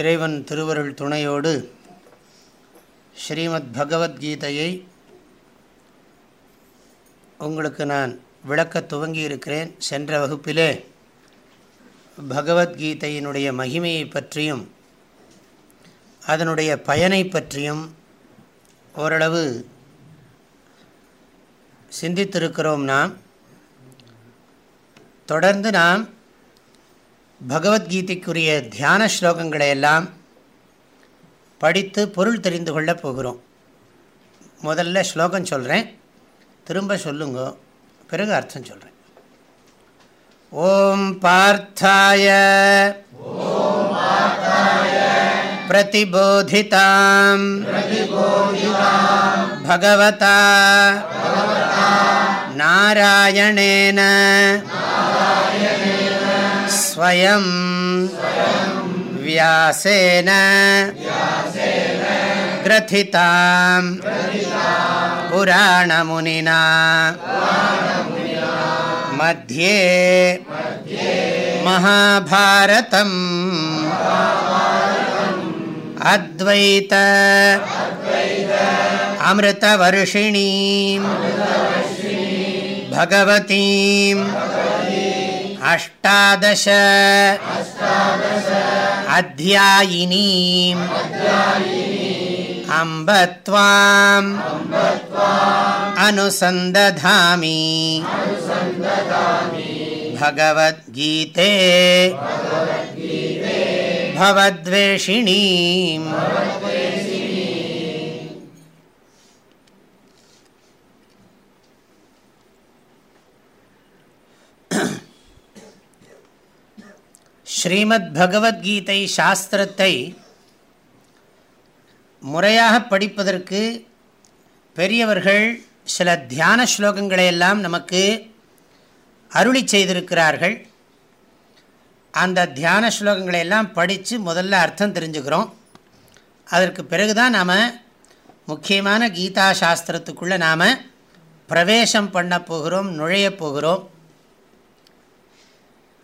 இறைவன் திருவருள் துணையோடு ஸ்ரீமத் பகவத்கீதையை உங்களுக்கு நான் விளக்க துவங்கி இருக்கிறேன் சென்ற வகுப்பிலே பகவத்கீதையினுடைய மகிமையை பற்றியும் அதனுடைய பயனை பற்றியும் ஓரளவு சிந்தித்திருக்கிறோம் நாம். தொடர்ந்து நாம் பகவத்கீதைக்குரிய தியான ஸ்லோகங்களை எல்லாம் படித்து பொருள் தெரிந்து கொள்ளப் போகிறோம். முதல்ல ஸ்லோகம் சொல்கிறேன் திரும்ப சொல்லுங்க. பிறகு அர்த்தம் சொல்கிறேன் ஓம் பார்த்தாய பிரதிபோதிதாம் பகவதா நாராயணேன स्वयं। व्यासेन। ग्रथितां। पुराणमुनिना। मध्ये। महाभारतम्। अद्वैत। अमृतवर्षिणीं भगवतीम्। अष्टादश अध्यायिनीम् अम्ब त्वाम् अनुसन्दधामि भगवद्गीते भवद्वेषिणीम् ஸ்ரீமத் பகவத்கீதை சாஸ்திரத்தை முறையாக படிப்பதற்கு பெரியவர்கள் சில தியான ஸ்லோகங்களை எல்லாம் நமக்கு அருளி செய்திருக்கிறார்கள். அந்த தியான ஸ்லோகங்களை எல்லாம் படித்து முதல்ல அர்த்தம் தெரிஞ்சுக்கிறோம். அதற்கு பிறகு தான் நாம் முக்கியமான கீதா சாஸ்திரத்துக்குள்ளே நாம் பிரவேசம் பண்ண போகிறோம் நுழைய போகிறோம்.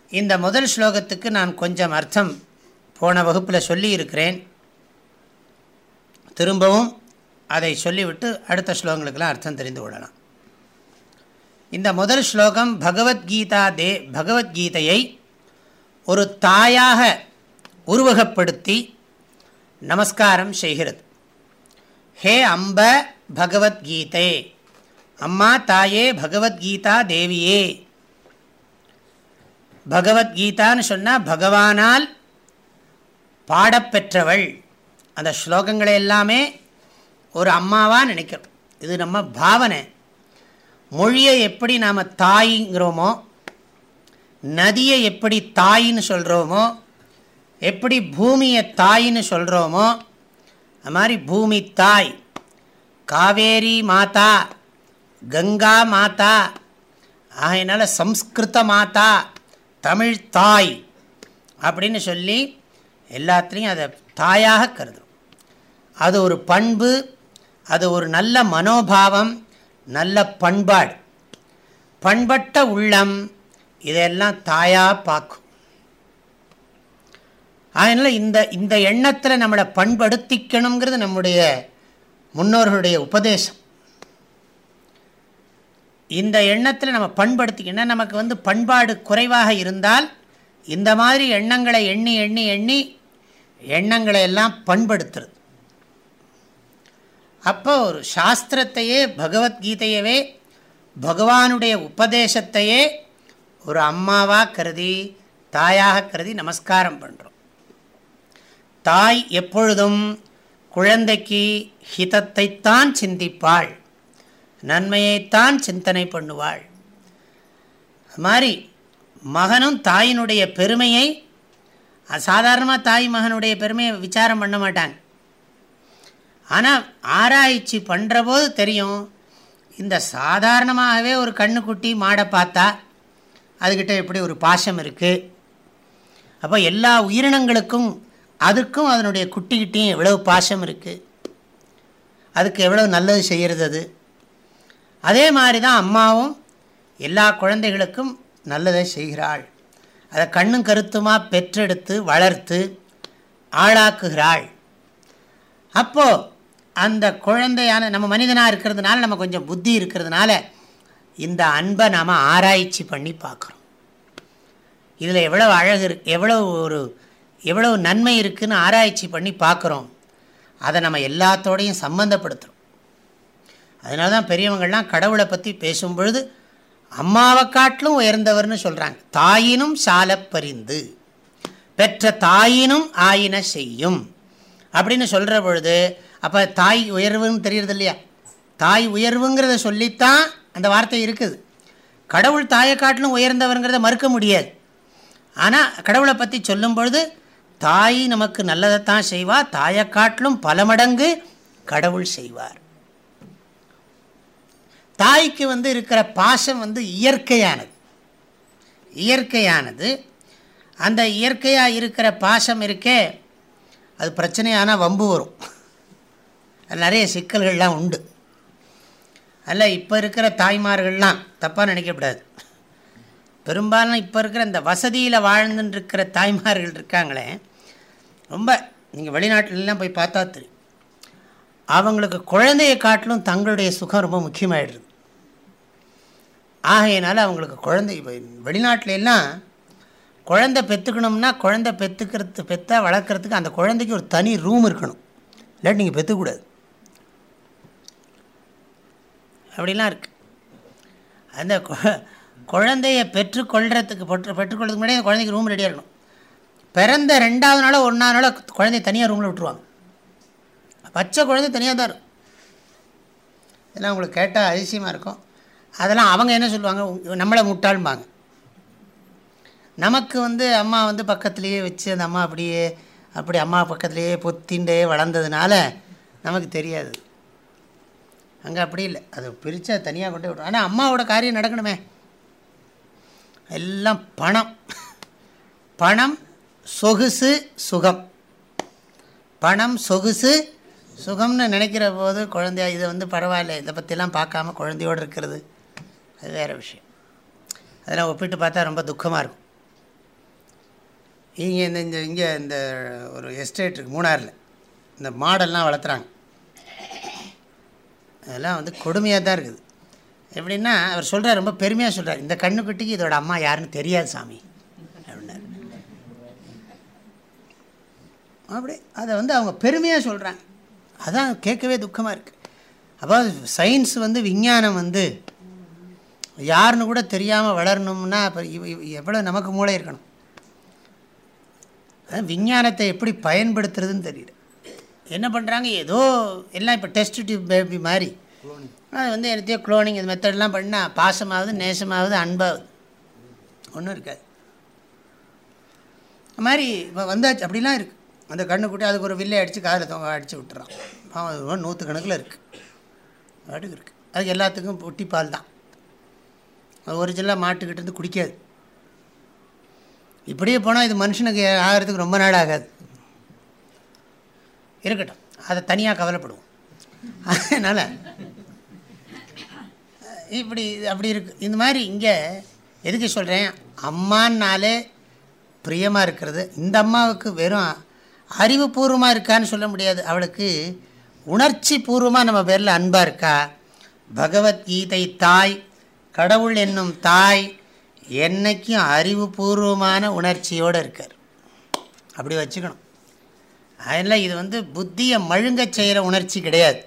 இந்த முதல் ஸ்லோகத்துக்கு நான் கொஞ்சம் அர்த்தம் போன வகுப்பில் சொல்லி இருக்கிறேன் திரும்பவும் அதை சொல்லிவிட்டு அடுத்த ஸ்லோகங்களுக்கெல்லாம் அர்த்தம் தெரிந்து கொள்ளலாம். இந்த முதல் ஸ்லோகம் பகவத்கீதா தே பகவத்கீதையை ஒரு தாயாக உருவகப்படுத்தி நமஸ்காரம் செய்கிறது. ஹே அம்ப பகவத்கீதை அம்மா தாயே பகவத்கீதா தேவியே பகவத்கீதான்னு சொன்னால் பகவானால் பாடப்பெற்றவள். அந்த ஸ்லோகங்களை எல்லாமே ஒரு அம்மாவாக நினைக்கிறோம். இது நம்ம பாவனை. மொழியை எப்படி நாம் தாய்ங்கிறோமோ நதியை எப்படி தாயின்னு சொல்கிறோமோ எப்படி பூமியை தாயின்னு சொல்கிறோமோ அது மாதிரி பூமி தாய் காவேரி மாதா கங்கா மாதா ஆகையினால சம்ஸ்கிருத மாதா தமிழ் தாய் அப்படின்னு சொல்லி எல்லாத்துலேயும் அதை தாயாக கருதும் அது ஒரு பண்பு அது ஒரு நல்ல மனோபாவம் நல்ல பண்பாடு. பண்பட்ட உள்ளம் இதையெல்லாம் தாயாக பார்க்கும். அதனால் இந்த இந்த எண்ணத்தில் நம்மளை பண்படுத்திக்கணுங்கிறது நம்முடைய முன்னோர்களுடைய உபதேசம். இந்த எண்ணத்தில் நம்ம பண்படுத்திக்கணும் நமக்கு வந்து பண்பாடு குறைவாக இருந்தால் இந்த மாதிரி எண்ணங்களை எண்ணி எண்ணி எண்ணி எண்ணங்களை எல்லாம் பண்படுத்துறது. அப்போ ஒரு சாஸ்திரத்தையே பகவத்கீதையவே பகவானுடைய உபதேசத்தையே ஒரு அம்மாவாக கருதி தாயாக கருதி நமஸ்காரம் பண்ணுறோம் தாய் எப்பொழுதும் குழந்தைக்கு ஹிதத்தைத்தான் சிந்திப்பாள். நன்மையைத்தான் சிந்தனை பண்ணுவாள். அது மாதிரி மகனும் தாயினுடைய பெருமையை சாதாரணமாக தாய் மகனுடைய பெருமையை விசாரம் பண்ண மாட்டாங்க. ஆனால் ஆராய்ச்சி பண்ணுற போது தெரியும் இந்த சாதாரணமாகவே ஒரு கண்ணுக்குட்டி மாடை பார்த்தா அதுக்கிட்ட எப்படி ஒரு பாசம் இருக்குது அப்போ எல்லா உயிரினங்களுக்கும் அதுக்கும் அதனுடைய குட்டிக்கிட்டையும் எவ்வளவு பாசம் இருக்குது அதுக்கு எவ்வளோ நல்லது செய்கிறது அது? அதே மாதிரி தான் அம்மாவும் எல்லா குழந்தைகளுக்கும் நல்லதை செய்கிறாள். அதை கண்ணும் கருத்துமாக பெற்றெடுத்து வளர்த்து ஆளாக்குகிறாள். அப்போது அந்த குழந்தையான நம்ம மனிதனாக இருக்கிறதுனால நம்ம கொஞ்சம் புத்தி இருக்கிறதுனால இந்த அன்பை நாம் ஆராய்ச்சி பண்ணி பார்க்குறோம். இதில் எவ்வளோ அழகு இரு எவ்வளோ ஒரு எவ்வளோ நன்மை இருக்குதுன்னு ஆராய்ச்சி பண்ணி பார்க்குறோம். அதை நம்ம எல்லாத்தோடையும் சம்மந்தப்படுத்துகிறோம் அதனால தான் பெரியவங்கள்லாம் கடவுளை பற்றி பேசும்பொழுது அம்மாவை காட்டிலும் உயர்ந்தவர்னு சொல்கிறாங்க தாயினும் சால பரிந்து. பெற்ற தாயினும் ஆயின செய்யும். அப்படின்னு சொல்கிற பொழுது அப்போ தாய் உயர்வுன்னு தெரியுறது இல்லையா? தாய் உயர்வுங்கிறத சொல்லித்தான் அந்த வார்த்தை இருக்குது. கடவுள் தாயை காட்டிலும் உயர்ந்தவருங்கிறத மறுக்க முடியாது. ஆனால் கடவுளை பற்றி சொல்லும் பொழுது தாய் நமக்கு நல்லதைத்தான் செய்வார் தாயை காட்டிலும் பல மடங்கு கடவுள் செய்வார். தாய்க்கு வந்து இருக்கிற பாசம் வந்து இயற்கையானது. இயற்கையானது. அந்த இயற்கையாக இருக்கிற பாசம் இருக்கே அது பிரச்சனையான வம்பு வரும். அது நிறைய சிக்கல்கள்லாம் உண்டு. அல்ல இப்போ இருக்கிற தாய்மார்கள்லாம் தப்பாக நினைக்கக்கூடாது பெரும்பாலும் இப்போ இருக்கிற இந்த வசதியில் வாழ்ந்துட்டுருக்கிற தாய்மார்கள் இருக்காங்களே ரொம்ப நீங்கள் வெளிநாட்டிலலாம் போய் பார்த்தா தெரியும். அவங்களுக்கு குழந்தையை காட்டிலும் தங்களுடைய சுகம் ரொம்ப முக்கியமாகிடுது ஆகையினால அவங்களுக்கு குழந்தை வெளிநாட்டில குழந்தை பெற்றுக்கணும்னா குழந்தை பெற்றுக்கிறது பெற்ற வளர்க்குறதுக்கு அந்த குழந்தைக்கு ஒரு தனி ரூம் இருக்கணும். இல்லாட்டி நீங்கள் பெற்றுக்கூடாது அப்படிலாம் இருக்குது அந்த குழந்தைய பெற்றுக்கொள்கிறதுக்கு பெற்று பெற்றுக்கொள்றதுக்கு முன்னாடி அந்த குழந்தைக்கு ரூம் ரெடியாக இருக்கணும். பிறந்த ரெண்டாவது நாளோ ஒன்றாவது நாளோ குழந்தைய தனியாக ரூமில் விட்டுருவாங்க. பச்சை குழந்தை தனியாக தான் இருக்கும். இதெல்லாம் உங்களுக்கு கேட்டால் அதிசயமாக இருக்கும். அதெல்லாம் அவங்க என்ன சொல்லுவாங்க? நம்மளை முட்டாள்பாங்க நமக்கு வந்து அம்மா வந்து பக்கத்துலேயே வச்சு அந்த அம்மா அப்படியே அப்படி அம்மா பக்கத்துலேயே பொத்திண்டே வளர்ந்ததுனால நமக்கு தெரியாது. அங்கே அப்படி இல்லை. அதை பிரித்தா தனியாக கொண்டு விடும் ஆனால் அம்மாவோட காரியம் நடக்கணுமே. எல்லாம் பணம். பணம் சொகுசு சுகம். பணம் சொகுசு சுகம்னு நினைக்கிற போது குழந்தையா இதை வந்து பரவாயில்ல. இதை பற்றிலாம் பார்க்காம குழந்தையோடு இருக்கிறது. அது வேறு விஷயம். அதெல்லாம் ஒப்பிட்டு பார்த்தா ரொம்ப துக்கமாக இருக்கும். இங்கே இந்த இந்த இங்கே இந்த ஒரு எஸ்டேட் இருக்குது மூணாரில் இந்த மாடெல்லாம் வளர்த்துறாங்க. அதெல்லாம் வந்து கொடுமையாக தான் இருக்குது. எப்படின்னா அவர் சொல்கிறார் ரொம்ப பெருமையாக சொல்கிறார் இந்த கண்ணுக்குட்டிக்கு இதோட அம்மா யாருன்னு தெரியாது சாமி. அப்படின்னாரு. அப்படி அதை வந்து அவங்க பெருமையாக சொல்கிறாங்க அதான் கேட்கவே துக்கமாக இருக்குது அப்போ சயின்ஸ் வந்து விஞ்ஞானம் வந்து யாருன்னு கூட தெரியாமல் வளரணும்னா அப்போ எவ்வளோ நமக்கு மூளை இருக்கணும். விஞ்ஞானத்தை எப்படி பயன்படுத்துறதுன்னு தெரியல. என்ன பண்ணுறாங்க ஏதோ எல்லாம் இப்போ டெஸ்ட் டியூப் பேபி மாதிரி. அது வந்து எனத்தையோ குளோனிங் இந்த மெத்தட்லாம் பண்ணால் பாசமாகுது நேசமாகுது அன்பாகுது ஒன்றும் இருக்காது. அது மாதிரி இப்போ வந்தாச்சு. அப்படிலாம் இருக்குது அந்த கண்ணுக்குட்டி அதுக்கு ஒரு வில்லை அடித்து காதில் தொங்க அடித்து விட்டுறான். பாவம் நூற்று கணக்கில் இருக்குது வாட்டுக்கு இருக்குது அதுக்கு எல்லாத்துக்கும் பொட்டி பால் தான் அது ஒரிஜினலாக மாட்டுக்கிட்டேருந்து குடிக்காது. இப்படியே போனால் இது மனுஷனுக்கு ஆகிறதுக்கு ரொம்ப நாள் ஆகாது. இருக்கட்டும். அதை தனியாக கவலைப்படுவோம். அதனால் இப்படி அப்படி இருக்கு. இந்த மாதிரி இங்கே எதுக்கு சொல்கிறேன் அம்மானாலே பிரியமாக இருக்கிறது. இந்த அம்மாவுக்கு வெறும் அறிவுபூர்வமாக இருக்கான்னு சொல்ல முடியாது. அவளுக்கு உணர்ச்சி பூர்வமாக நம்ம பேரில் அன்பாக இருக்கா? பகவத்கீதை தாய் கடவுள் என்னும் தாய் என்னைக்கும் அறிவுபூர்வமான உணர்ச்சியோடு இருக்கார். அப்படி வச்சுக்கணும். அதனால் இது வந்து புத்தியை மழுங்க செய்கிற உணர்ச்சி கிடையாது.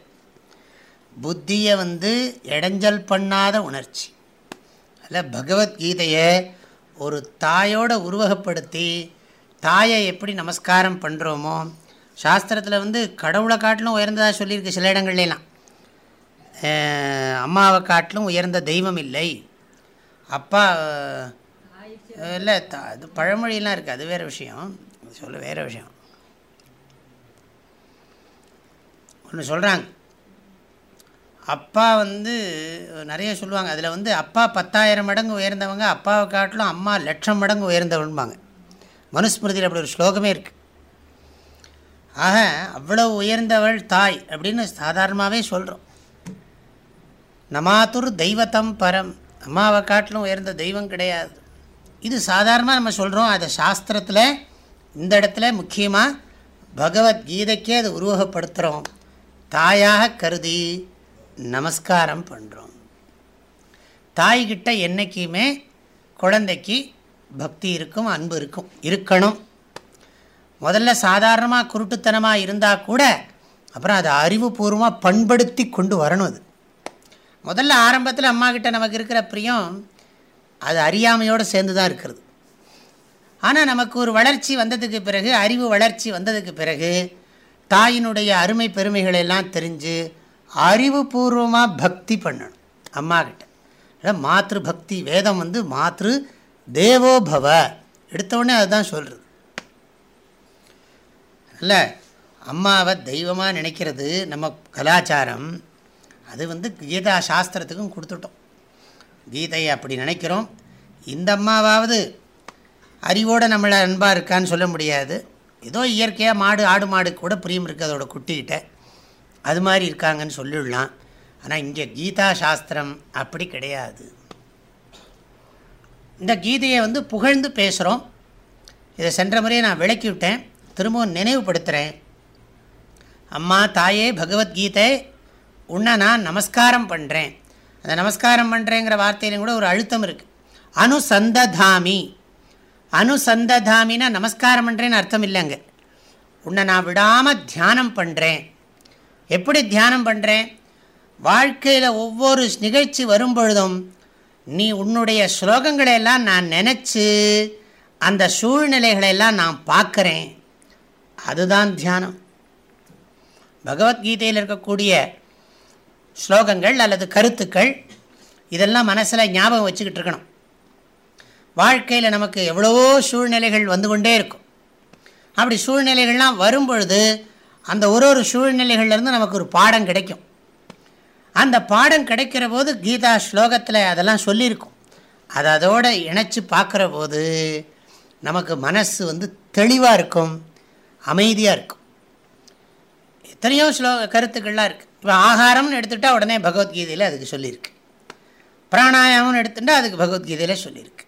புத்தியை வந்து இடைஞ்சல் பண்ணாத உணர்ச்சி. அதில் பகவத்கீதையை ஒரு தாயோட உருவகப்படுத்தி தாயை எப்படி நமஸ்காரம் பண்ணுறோமோ சாஸ்திரத்தில் வந்து கடவுளை காட்டிலும் உயர்ந்ததாக சொல்லியிருக்கு சில இடங்கள்லாம் அம்மாவை காட்டிலும் உயர்ந்த தெய்வம் இல்லை. அப்பா இல்லை அது பழமொழியெலாம் இருக்குது அது வேறு விஷயம். சொல்ல வேறு விஷயம். ஒன்று சொல்கிறாங்க அப்பா வந்து நிறைய சொல்லுவாங்க. அதில் வந்து அப்பா பத்தாயிரம் மடங்கு உயர்ந்தவங்க அப்பாவை காட்டிலும் அம்மா லட்சம் மடங்கு உயர்ந்தவன்பாங்க. மனுஸ்மிருதியில் அப்படி ஒரு ஸ்லோகமே இருக்குது ஆக அவ்வளோ உயர்ந்தவள் தாய் அப்படின்னு சாதாரணமாகவே சொல்கிறோம் நமாத்துர் தெய்வத்தம் பரம். அம்மாவை காட்டிலும் உயர்ந்த தெய்வம் கிடையாது. இது சாதாரணமாக நம்ம சொல்கிறோம் அதை சாஸ்திரத்தில் இந்த இடத்துல முக்கியமாக பகவத்கீதைக்கே அதை உருவகப்படுத்துகிறோம் தாயாக கருதி நமஸ்காரம் பண்ணுறோம் தாய்கிட்ட என்றைக்குமே குழந்தைக்கு பக்தி இருக்கும் அன்பு இருக்கும் இருக்கணும். முதல்ல சாதாரணமாக குருட்டுத்தனமாக இருந்தால் கூட அப்புறம் அதை அறிவுபூர்வமாக பண்படுத்தி கொண்டு வரணும் அது. முதல்ல ஆரம்பத்தில் அம்மா கிட்ட நமக்கு இருக்கிற பிரியம் அது அறியாமையோடு சேர்ந்து தான் இருக்கிறது. ஆனால் நமக்கு ஒரு வளர்ச்சி வந்ததுக்கு பிறகு அறிவு வளர்ச்சி வந்ததுக்கு பிறகு தாயினுடைய அருமை பெருமைகளை எல்லாம் தெரிஞ்சு அறிவுபூர்வமாக பக்தி பண்ணணும் அம்மா கிட்ட. மாத்ரு பக்தி வேதம் வந்து மாத்ரு தேவோபவ. எடுத்தவுடனே அதுதான் சொல்கிறது இல்லை அம்மாவை தெய்வமாக நினைக்கிறது நம்ம கலாச்சாரம் அது வந்து கீதா சாஸ்திரத்துக்கும் கொடுத்துட்டோம். கீதையை அப்படி நினைக்கிறோம். இந்த அம்மாவாவது அறிவோடு நம்மளை அன்பாக இருக்கான்னு சொல்ல முடியாது. ஏதோ இயற்கையாக மாடு ஆடு மாடு கூட பிரியம் இருக்குது அதோட குட்டிக்கிட்ட அது மாதிரி இருக்காங்கன்னு சொல்லிடலாம். ஆனால் இங்கே கீதா சாஸ்திரம் அப்படி கிடையாது. இந்த கீதையை வந்து புகழ்ந்து பேசுகிறோம் இதை சென்ற முறையை நான் விளக்கி விட்டேன் திரும்பவும் நினைவுபடுத்துகிறேன் அம்மா தாயே பகவத்கீதை உன்னை நான் நமஸ்காரம் பண்ணுறேன் அந்த நமஸ்காரம் பண்ணுறேங்கிற வார்த்தையிலும் கூட ஒரு அழுத்தம் இருக்குது அனுசந்ததாமி. அனுசந்ததாமின்னா நமஸ்காரம் பண்ணுறேன்னு அர்த்தம் இல்லைங்க. உன்னை நான் விடாமல் தியானம் பண்ணுறேன் எப்படி தியானம் பண்ணுறேன் வாழ்க்கையில் ஒவ்வொரு நிகழ்ச்சி வரும்பொழுதும் நீ உன்னுடைய ஸ்லோகங்களை எல்லாம் நான் நினச்சி அந்த சூழ்நிலைகளெல்லாம் நான் பார்க்குறேன். அதுதான் தியானம். பகவத்கீதையில் இருக்கக்கூடிய ஸ்லோகங்கள் அல்லது கருத்துக்கள் இதெல்லாம் மனசில் ஞாபகம் வச்சுக்கிட்டு இருக்கணும். வாழ்க்கையில் நமக்கு எவ்வளவோ சூழ்நிலைகள் வந்து கொண்டே இருக்கும். அப்படி சூழ்நிலைகள்லாம் வரும்பொழுது அந்த ஒரு ஒரு சூழ்நிலைகள்லேருந்து நமக்கு ஒரு பாடம் கிடைக்கும். அந்த பாடம் கிடைக்கிற போது கீதா ஸ்லோகத்தில் அதெல்லாம் சொல்லியிருக்கும். அதை அதோடு இணைச்சி பார்க்குற போது நமக்கு மனசு வந்து தெளிவாக இருக்கும் அமைதியாக இருக்கும். எத்தனையோ ஸ்லோ கருத்துக்கள்லாம் இருக்குது இப்போ ஆகாரம்னு எடுத்துட்டால் உடனே பகவத்கீதையில் அதுக்கு சொல்லியிருக்கு. பிராணாயாமம்னு எடுத்துட்டால் அதுக்கு பகவத்கீதையில் சொல்லியிருக்கு.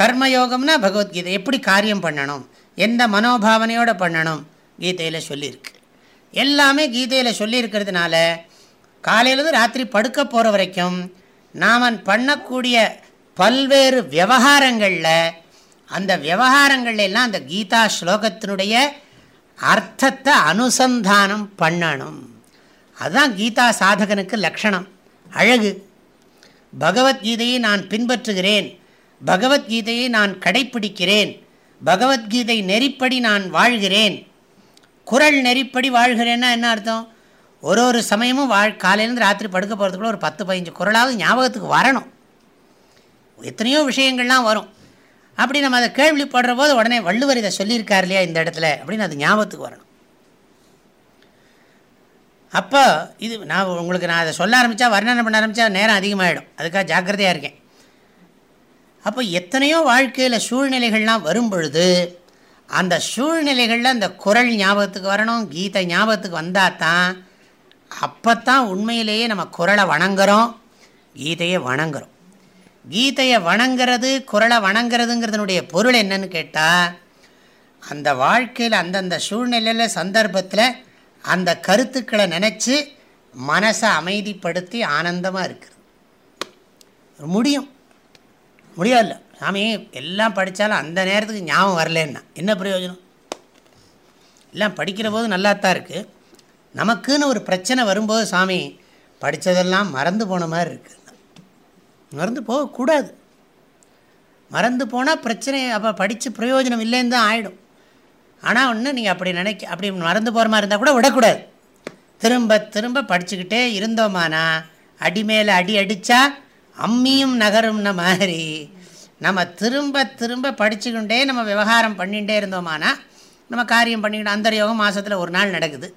கர்மயோகம்னா பகவத்கீதை. எப்படி காரியம் பண்ணணும்? எந்த மனோபாவனையோடு பண்ணணும்? கீதையில் சொல்லியிருக்கு. எல்லாமே கீதையில் சொல்லியிருக்கிறதுனால காலையிலேருந்து ராத்திரி படுக்க போகிற வரைக்கும் நாம் பண்ணக்கூடிய பல்வேறு விவகாரங்களில் அந்த விவகாரங்கள்ல எல்லாம் அந்த கீதா ஸ்லோகத்தினுடைய அர்த்தத்தை அனுசந்தானம் பண்ணணும். அதுதான் கீதா சாதகனுக்கு லக்ஷணம். அழகு. பகவத்கீதையை நான் பின்பற்றுகிறேன். பகவத்கீதையை நான் கடைப்பிடிக்கிறேன். பகவத்கீதை நெறிப்படி நான் வாழ்கிறேன். குரல் நெறிப்படி வாழ்கிறேன்னா என்ன அர்த்தம்? ஒரு ஒரு சமயமும் வாழ் காலையிலேருந்து ராத்திரி படுக்க போகிறதுக்குள்ள ஒரு பத்து பதினஞ்சு குரலாவது ஞாபகத்துக்கு வரணும். எத்தனையோ விஷயங்கள்லாம் வரும். அப்படி நம்ம அதை கேள்விப்படுற போது உடனே வள்ளுவர் இதை சொல்லியிருக்கார் இல்லையா இந்த இடத்துல அப்படின்னு அது ஞாபகத்துக்கு வரணும். அப்போ இது நான் உங்களுக்கு நான் அதை சொல்ல ஆரம்பித்தா வர்ணனை பண்ண ஆரம்பித்தா நேரம் அதிகமாகிடும் அதுக்காக ஜாக்கிரதையாக இருக்கேன். அப்போ எத்தனையோ வாழ்க்கையில் சூழ்நிலைகள்லாம் வரும் பொழுது அந்த சூழ்நிலைகளில் அந்த குரல் ஞாபகத்துக்கு வரணும் கீதை ஞாபகத்துக்கு வந்தால் தான் அப்போ தான் உண்மையிலேயே நம்ம குரலை வணங்குறோம் கீதையை வணங்குறோம். கீதையை வணங்கிறது குரலை வணங்குறதுங்கிறதுனுடைய பொருள் என்னன்னு கேட்டால் அந்த வாழ்க்கையில் அந்தந்த சூழ்நிலையில் சந்தர்ப்பத்தில் அந்த கருத்துக்களை நினச்சி மனசை அமைதிப்படுத்தி ஆனந்தமாக இருக்குது. முடியும். முடியாது சாமி எல்லாம் படித்தாலும் அந்த நேரத்துக்கு ஞாபகம் வரலன்னா என்ன பிரயோஜனம்? எல்லாம் படிக்கிற போது நல்லா தான் இருக்குது நமக்குன்னு ஒரு பிரச்சனை வரும்போது சாமி படித்ததெல்லாம் மறந்து போன மாதிரி இருக்குது மறந்து போகக்கூடாது. மறந்து போனால் பிரச்சனை அப்போ படித்து பிரயோஜனம் இல்லைன்னு தான் ஆகிடும் ஆனால் ஒன்று நீங்கள் அப்படி நினைக்க அப்படி மறந்து போகிற மாதிரி இருந்தால் கூட விடக்கூடாது. திரும்ப திரும்ப படிச்சுக்கிட்டே இருந்தோமானா அடி மேலே அடி அடித்தா அம்மியும் நகரும்ன மாதிரி நம்ம திரும்ப திரும்ப படிச்சுக்கிட்டே நம்ம விவகாரம் பண்ணிகிட்டே இருந்தோமானா நம்ம காரியம் பண்ணிக்கிட்டோம் அந்த யோகம் மாதத்தில் ஒரு நாள் நடக்குது.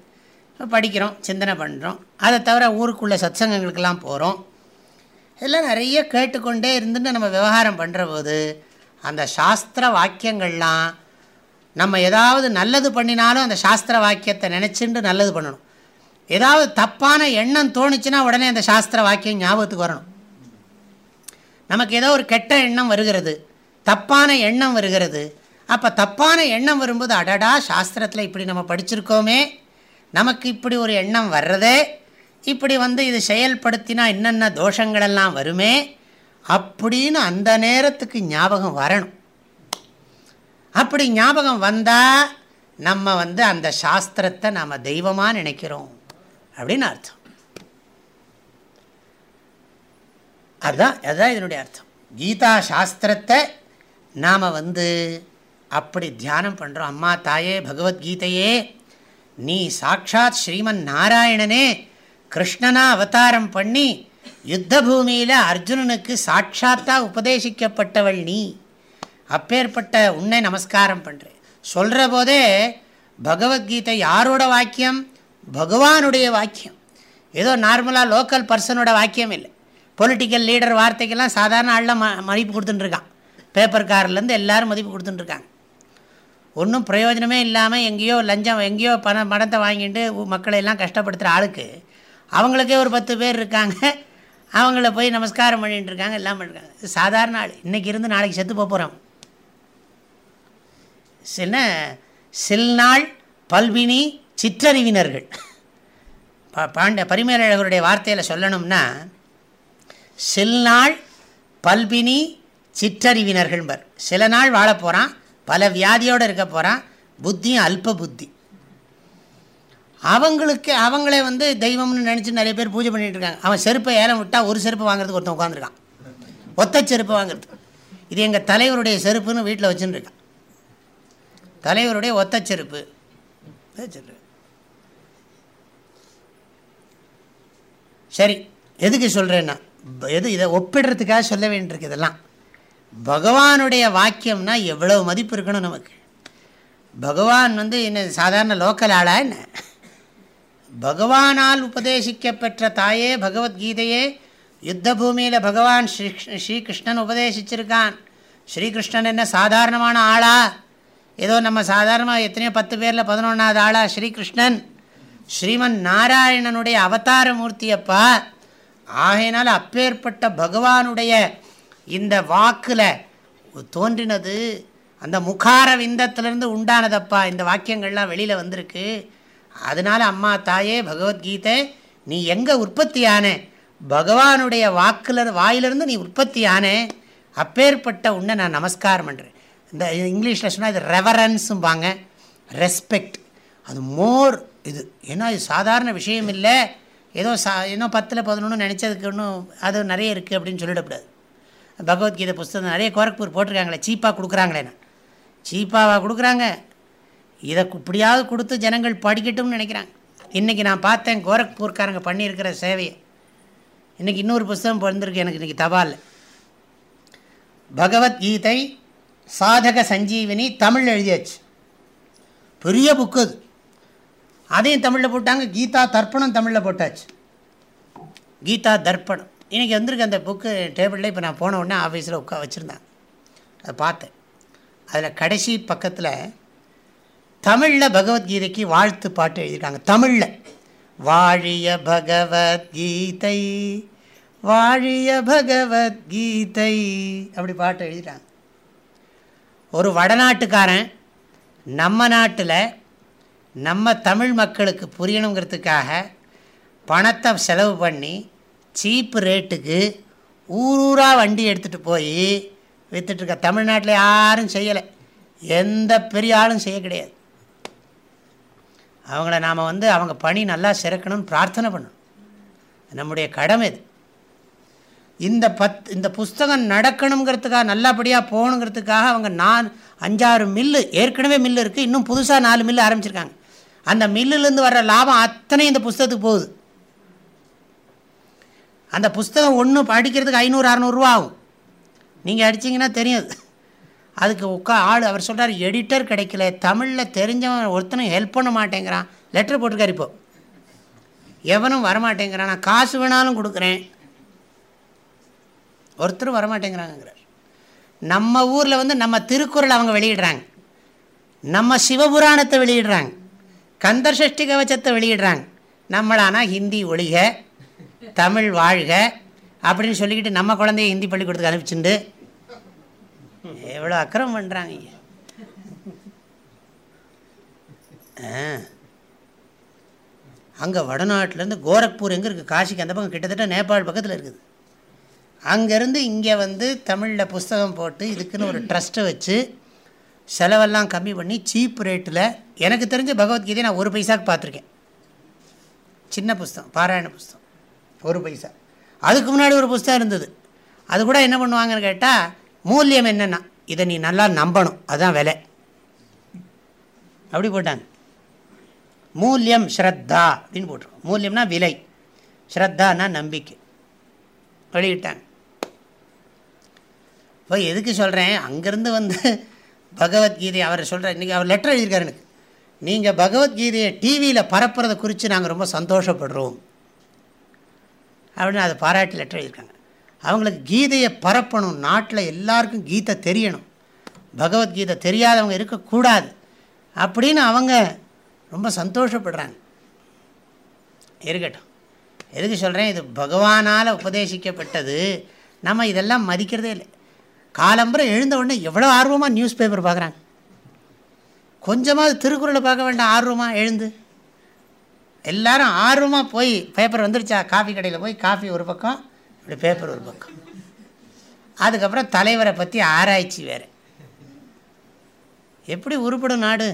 படிக்கிறோம் சிந்தனை பண்ணுறோம் அதை தவிர ஊருக்குள்ளே சத்சங்கங்களுக்கெல்லாம் போகிறோம் இதெல்லாம் நிறைய கேட்டுக்கொண்டே இருந்துட்டு நம்ம விவகாரம் பண்ணுற போது அந்த சாஸ்திர வாக்கியங்கள்லாம் நம்ம ஏதாவது நல்லது பண்ணினாலும் அந்த சாஸ்திர வாக்கியத்தை நினச்சிட்டு நல்லது பண்ணணும். ஏதாவது தப்பான எண்ணம் தோணுச்சுன்னா உடனே அந்த சாஸ்திர வாக்கியம் ஞாபகத்துக்கு வரணும். நமக்கு ஏதோ ஒரு கெட்ட எண்ணம் வருகிறது. தப்பான எண்ணம் வருகிறது. அப்போ தப்பான எண்ணம் வரும்போது அடடா சாஸ்திரத்தில் இப்படி நம்ம படிச்சிருக்கோமே. நமக்கு இப்படி ஒரு எண்ணம் வர்றதே. இப்படி வந்து இது செயல்படுத்தினா என்னென்ன தோஷங்களெல்லாம் வருமே. அப்படின்னு அந்த நேரத்துக்கு ஞாபகம் வரணும். அப்படி ஞாபகம் வந்தால் நம்ம வந்து அந்த சாஸ்திரத்தை நாம் தெய்வமாக நினைக்கிறோம் அப்படின்னு அர்த்தம். அதுதான் அதுதான் இதனுடைய அர்த்தம். கீதா சாஸ்திரத்தை நாம் வந்து அப்படி தியானம் பண்ணுறோம் அம்மா தாயே பகவத்கீதையே நீ சாட்சாத் ஸ்ரீமன் நாராயணனே கிருஷ்ணனா அவதாரம் பண்ணி யுத்த பூமியில் அர்ஜுனனுக்கு சாட்சாத்தாக உபதேசிக்கப்பட்டவள் நீ. அப்பேற்பட்ட உன்னை நமஸ்காரம் பண்ணுறேன் சொல்கிற போதே பகவத்கீதை யாரோட வாக்கியம்? பகவானுடைய வாக்கியம். ஏதோ நார்மலாக லோக்கல் பர்சனோட வாக்கியம் இல்லை. பொலிட்டிக்கல் லீடர் வார்த்தைக்கெல்லாம் சாதாரண ஆளில் ம மதிப்பு கொடுத்துட்டுருக்கான். பேப்பர் கார்லேருந்து எல்லோரும் மதிப்பு கொடுத்துட்டுருக்காங்க. ஒன்றும் பிரயோஜனமே இல்லாமல் எங்கேயோ லஞ்சம் எங்கேயோ பணம் பணத்தை வாங்கிட்டு மக்களை எல்லாம் கஷ்டப்படுத்துகிற ஆளுக்கு அவங்களுக்கே ஒரு பத்து பேர் இருக்காங்க. அவங்கள போய் நமஸ்காரம் பண்ணிட்டு இருக்காங்க எல்லாம் பண்ணிருக்காங்க இது சாதாரண ஆள். இன்றைக்கி இருந்து நாளைக்கு செத்து போகிறோம் சின்ன சில்நாள் பல்வினி சிற்றறிவினர்கள். பாண்ட பரிமேலழகருடைய வார்த்தையில் சொல்லணும்னா சில்நாள் பல்பினி சிற்றறிவினர்கள்பர். சில நாள் வாழ போகிறான் பல வியாதியோடு இருக்க போகிறான் புத்தியும் அல்ப புத்தி. அவங்களுக்கு அவங்களே வந்து தெய்வம்னு நினச்சி நிறைய பேர் பூஜை பண்ணிகிட்டு இருக்காங்க. அவன் செருப்பை ஏலம் விட்டால் ஒரு செருப்பு வாங்குறதுக்கு ஒருத்தன் உட்காந்துருக்கான் ஒத்த செருப்பு வாங்குறது. இது எங்கள் தலைவருடைய செருப்புன்னு வீட்டில் வச்சுருக்கான் தலைவருடைய ஒத்த செருப்பு சரி எதுக்கு சொல்கிறேன்னா எது இதை ஒப்பிடுறதுக்காக சொல்ல வேண்டியிருக்கு இதெல்லாம். பகவானுடைய வாக்கியம்னா எவ்வளவு மதிப்பு இருக்கணும் நமக்கு? பகவான் வந்து என்ன சாதாரண லோக்கல் ஆளா என்ன? பகவானால் உபதேசிக்கப்பெற்ற தாயே பகவத்கீதையே யுத்த பூமியில் பகவான் ஸ்ரீ ஸ்ரீகிருஷ்ணன் உபதேசிச்சிருக்கான். ஸ்ரீகிருஷ்ணன் என்ன சாதாரணமான ஆளா? ஏதோ நம்ம சாதாரணமாக எத்தனையோ பத்து பேரில் பதினொன்றாவது ஆளாக ஸ்ரீகிருஷ்ணன். ஸ்ரீமன் நாராயணனுடைய அவதார மூர்த்தியப்பா. ஆகையினால் அப்பேற்பட்ட பகவானுடைய இந்த வாக்கில் தோன்றினது அந்த முகார விந்தத்திலிருந்து உண்டானதப்பா இந்த வாக்கியங்கள்லாம் வெளியில் வந்திருக்கு. அதனால் அம்மா தாயே பகவத்கீதை நீ எங்கே உற்பத்தியான? பகவானுடைய வாக்கில் வாயிலிருந்து நீ உற்பத்தியான? அப்பேற்பட்ட உன்னை நான் நமஸ்காரம் பண்ணுறேன் இந்த இங்கிலீஷில் சொன்னால் இது ரெவரன்ஸும்பாங்க ரெஸ்பெக்ட் அது மோர் இது ஏன்னா இது சாதாரண விஷயம் இல்லை. ஏதோ சா இன்னும் பத்தில் பதினொன்று நினச்சதுக்கு ஒன்றும் அது நிறைய இருக்குது அப்படின்னு சொல்லிடக்கூடாது. பகவத்கீதை புஸ்தகம் நிறைய கோரக்பூர் போட்டிருக்காங்களே சீப்பாக கொடுக்குறாங்களேண்ணா சீப்பாவாக கொடுக்குறாங்க. இதை இப்படியாவது கொடுத்து ஜனங்கள் படிக்கட்டும்னு நினைக்கிறாங்க. இன்றைக்கி நான் பார்த்தேன் கோரக்பூர்காரங்க பண்ணியிருக்கிற சேவையை. இன்றைக்கி இன்னொரு புஸ்தகம் வந்திருக்கு எனக்கு இன்றைக்கி தபாலில் பகவத்கீதை சாதக சஞ்சீவினி தமிழ் எழுதியாச்சு. பெரிய புக்கு அது. அதையும் தமிழில் போட்டாங்க கீதா தர்ப்பணம் தமிழில் போட்டாச்சு. கீதா தர்ப்பணம். இன்றைக்கி வந்திருக்கு அந்த புக்கு டேபிளில் இப்போ நான் போன உடனே ஆஃபீஸில் உட்கா வச்சுருந்தேன். அதை பார்த்தேன். அதில் கடைசி பக்கத்தில் தமிழில் பகவத்கீதைக்கு வாழ்த்து பாட்டு எழுதியிருக்காங்க. தமிழில் வாழிய பகவத்கீதை வாழிய பகவத்கீதை அப்படி பாட்டு எழுதிட்டாங்க ஒரு வடநாட்டுக்காரன் நம்ம நாட்டில் நம்ம தமிழ் மக்களுக்கு புரியணுங்கிறதுக்காக பணத்தை செலவு பண்ணி சீப்பு ரேட்டுக்கு ஊரூராக வண்டி எடுத்துகிட்டு போய் விற்றுட்ருக்க தமிழ்நாட்டில் யாரும் செய்யலை. எந்த பெரிய ஆளும் செய்ய கிடையாது. அவங்கள நாம் வந்து அவங்க பணி நல்லா சிறக்கணும்னு பிரார்த்தனை பண்ணணும். நம்முடைய கடமை இது. இந்த பத் இந்த புஸ்தகம் நடக்கணுங்கிறதுக்காக நல்லபடியாக போகணுங்கிறதுக்காக அவங்க நான் அஞ்சாறு மில்லு ஏற்கனவே மில்லு இருக்குது இன்னும் புதுசாக நாலு மில்லு ஆரம்பிச்சிருக்காங்க. அந்த மில்லுலேருந்து வர்ற லாபம் அத்தனை இந்த புஸ்தகத்துக்கு போகுது. அந்த புஸ்தகம் ஒன்று படிக்கிறதுக்கு ஐநூறு அறநூறுவா ஆகும். நீங்கள் அடிச்சிங்கன்னா தெரியும். அதுக்கு உட்கா ஆள் அவர் சொல்கிறார் எடிட்டர் கிடைக்கல. தமிழில் தெரிஞ்சவன் ஒருத்தனும் ஹெல்ப் பண்ண மாட்டேங்கிறான். லெட்டர் போட்டிருக்காரு இப்போ. எவனும் வரமாட்டேங்கிறான். நான் காசு வேணாலும் கொடுக்குறேன். ஒருத்தரும் வரமாட்டேங்கிறாங்கிறார் நம்ம ஊரில் வந்து நம்ம திருக்குறள் அவங்க வெளியிடுறாங்க. நம்ம சிவபுராணத்தை வெளியிடுறாங்க. கந்தர் சஷ்டி கவச்சத்தை வெளியிடுறாங்க. நம்மளானா ஹிந்தி ஒழிக தமிழ் வாழ்க அப்படின்னு சொல்லிக்கிட்டு நம்ம குழந்தைய ஹிந்தி பள்ளிக்கூடத்துக்கு அனுப்பிச்சுண்டு எவ்வளோ அக்கிரமம் பண்ணுறாங்க அங்கே வடநாட்டிலேருந்து கோரக்பூர் எங்கே இருக்குது காசிக்கு அந்த பக்கம் கிட்டத்தட்ட நேபாள் பக்கத்தில் இருக்குது. அங்கேருந்து இங்கே வந்து தமிழில் புஸ்தகம் போட்டு இதுக்குன்னு ஒரு ட்ரஸ்ட்டை வச்சு செலவெல்லாம் கம்மி பண்ணி சீப் ரேட்டில் எனக்கு தெரிஞ்ச பகவத்கீதையை நான் ஒரு பைசாக்கு பார்த்துருக்கேன். சின்ன புஸ்தகம் பாராயண புஸ்தகம். ஒரு பைசா. அதுக்கு முன்னாடி ஒரு புஸ்தகம் இருந்தது. அது கூட என்ன பண்ணுவாங்கன்னு கேட்டால் மூல்யம் என்னென்னா இதை நீ நல்லா நம்பணும். அதுதான் விலை. அப்படி போட்டாங்க. மூல்யம் ஸ்ரத்தா அப்படின்னு போட்டிருக்கோம். மூல்யம்னா விலை. ஸ்ரத்தானா நம்பிக்கை. வெளியிட்டாங்க இப்போ எதுக்கு சொல்கிறேன் அங்கேருந்து வந்து பகவத்கீதை அவர் சொல்கிற இன்றைக்கி அவர் லெட்டர் எழுதியிருக்காரு எனக்கு. நீங்கள் பகவத்கீதையை டிவியில் பரப்புறதை குறித்து நாங்கள் ரொம்ப சந்தோஷப்படுறோம். அப்படின்னு அதை பாராட்டி லெட்டர் எழுதியிருக்காங்க. அவங்களுக்கு கீதையை பரப்பணும். நாட்டில் எல்லாருக்கும் கீதை தெரியணும். பகவத்கீதை தெரியாதவங்க இருக்கக்கூடாது. அப்படின்னு அவங்க ரொம்ப சந்தோஷப்படுறாங்க. இருக்கட்டும். எதுக்கு சொல்கிறேன் இது பகவானால் உபதேசிக்கப்பட்டது. நம்ம இதெல்லாம் மதிக்கிறதே இல்லை. காலம்புரை எழுந்த உடனே எவ்வளோ ஆர்வமாக நியூஸ் பேப்பர் பார்க்குறாங்க? கொஞ்சமாவது திருக்குறளை பார்க்க வேண்டாம் ஆர்வமாக எழுந்து. எல்லாரும் ஆர்வமாக போய் பேப்பர் வந்துருச்சா? காஃபி கடையில் போய் காஃபி ஒரு பக்கம் இப்படி பேப்பர் ஒரு பக்கம். அதுக்கப்புறம் தலைவரை பற்றி ஆராய்ச்சி வேறு. எப்படி உருப்படும் நாடு?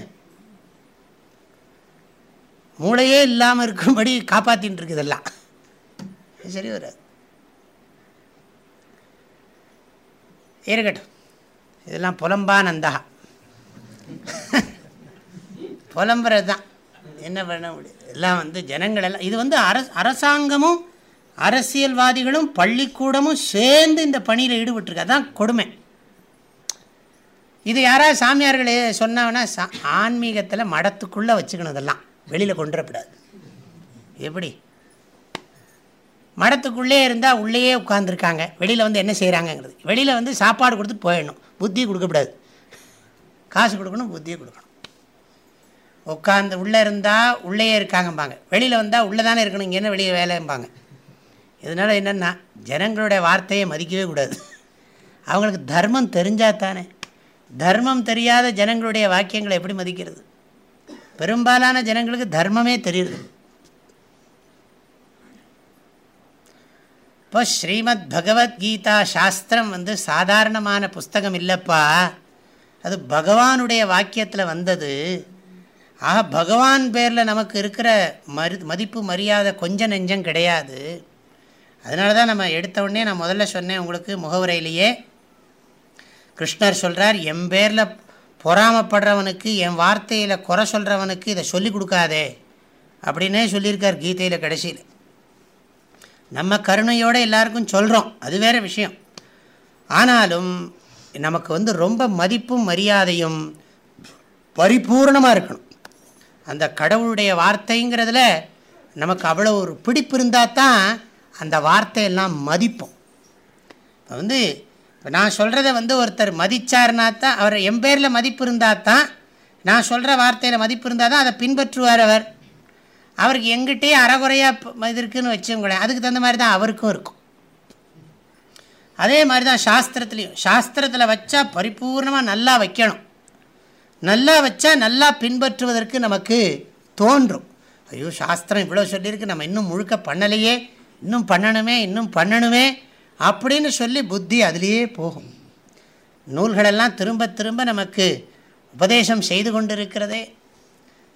மூளையே இல்லாமல் இருக்கும்படி காப்பாற்றின்னு இருக்குதெல்லாம் சரி வராது. இருக்கட்டும். இதெல்லாம் புலம்பானந்தா. புலம்புறது தான் என்ன பண்ண முடியும்? எல்லாம் வந்து ஜனங்கள் எல்லாம் இது வந்து அரச அரசாங்கமும் அரசியல்வாதிகளும் பள்ளிக்கூடமும் சேர்ந்து இந்த பணியில் ஈடுபட்டுருக்கு. அதான் கொடுமை. இது யாராவது சாமியார்கள் சொன்னாங்கன்னா சா ஆன்மீகத்தில் மடத்துக்குள்ளே வச்சுக்கணும் இதெல்லாம். வெளியில் கொண்டு எப்படி? மடத்துக்குள்ளே இருந்தால் உள்ளேயே உட்காந்துருக்காங்க வெளியில் வந்து என்ன செய்கிறாங்கங்கிறது வெளியில் வந்து சாப்பாடு கொடுத்து போயிடணும். புத்தி கொடுக்கக்கூடாது காசு கொடுக்கணும் புத்தியை கொடுக்கணும். உட்காந்து உள்ளே இருந்தால் உள்ளேயே இருக்காங்கம்பாங்க. வெளியில் வந்தால் உள்ளே தானே இருக்கணும் இங்கே என்ன வெளியே வேலைம்பாங்க. இதனால் என்னென்னா ஜனங்களுடைய வார்த்தையை மதிக்கவே கூடாது. அவங்களுக்கு தர்மம் தெரிஞ்சால் தானே. தர்மம் தெரியாத ஜனங்களுடைய வாக்கியங்களை எப்படி மதிக்கிறது? பெரும்பாலான ஜனங்களுக்கு தர்மமே தெரியுது. இப்போ ஸ்ரீமத் பகவத்கீதா சாஸ்திரம் வந்து சாதாரணமான புஸ்தகம் இல்லைப்பா அது பகவானுடைய வாக்கியத்தில் வந்தது. ஆக பகவான் பேரில் நமக்கு இருக்கிற மரு மதிப்பு மரியாதை கொஞ்சம் நெஞ்சம் கிடையாது. அதனால தான் நம்ம எடுத்த உடனே நான் முதல்ல சொன்னேன் உங்களுக்கு முகவுரையிலேயே. கிருஷ்ணர் சொல்கிறார் என் பேரில் பொறாமப்படுறவனுக்கு என் வார்த்தையில் குறை சொல்கிறவனுக்கு இதை சொல்லிக் கொடுக்காதே. அப்படின்னே சொல்லியிருக்கார் கீதையில் கடைசியில். நம்ம கருணையோடு எல்லாருக்கும் சொல்கிறோம் அது வேறு விஷயம். ஆனாலும் நமக்கு வந்து ரொம்ப மதிப்பும் மரியாதையும் பரிபூர்ணமாக இருக்கணும். அந்த கடவுளுடைய வார்த்தைங்கிறதுல நமக்கு அவ்வளோ ஒரு பிடிப்பு இருந்தால் தான் அந்த வார்த்தையெல்லாம் மதிப்போம். இப்போ வந்து இப்போ நான் சொல்கிறத வந்து ஒருத்தர் மதித்தார்னா தான் அவர் என் பேரில் மதிப்பு இருந்தால் தான் நான் சொல்கிற வார்த்தையில் மதிப்பு இருந்தால் தான் அதை பின்பற்றுவார் அவர். அவருக்கு எங்கிட்டே அறகுறையாக இது இருக்குதுன்னு வச்சுங்களேன் அதுக்கு தகுந்த மாதிரி தான் அவருக்கும் இருக்கும். அதே மாதிரி தான் சாஸ்திரத்துலேயும். சாஸ்திரத்தில் வச்சா பரிபூர்ணமாக நல்லா வைக்கணும். நல்லா வச்சா நல்லா பின்பற்றுவதற்கு நமக்கு தோன்றும். ஐயோ சாஸ்திரம் இவ்வளோ சொல்லியிருக்கு. நம்ம இன்னும் முழுக்க பண்ணலையே. இன்னும் பண்ணணுமே இன்னும் பண்ணணுமே அப்படின்னு சொல்லி புத்தி அதுலேயே போகும். நூல்களெல்லாம் திரும்ப திரும்ப நமக்கு உபதேசம் செய்து கொண்டு இருக்கிறதே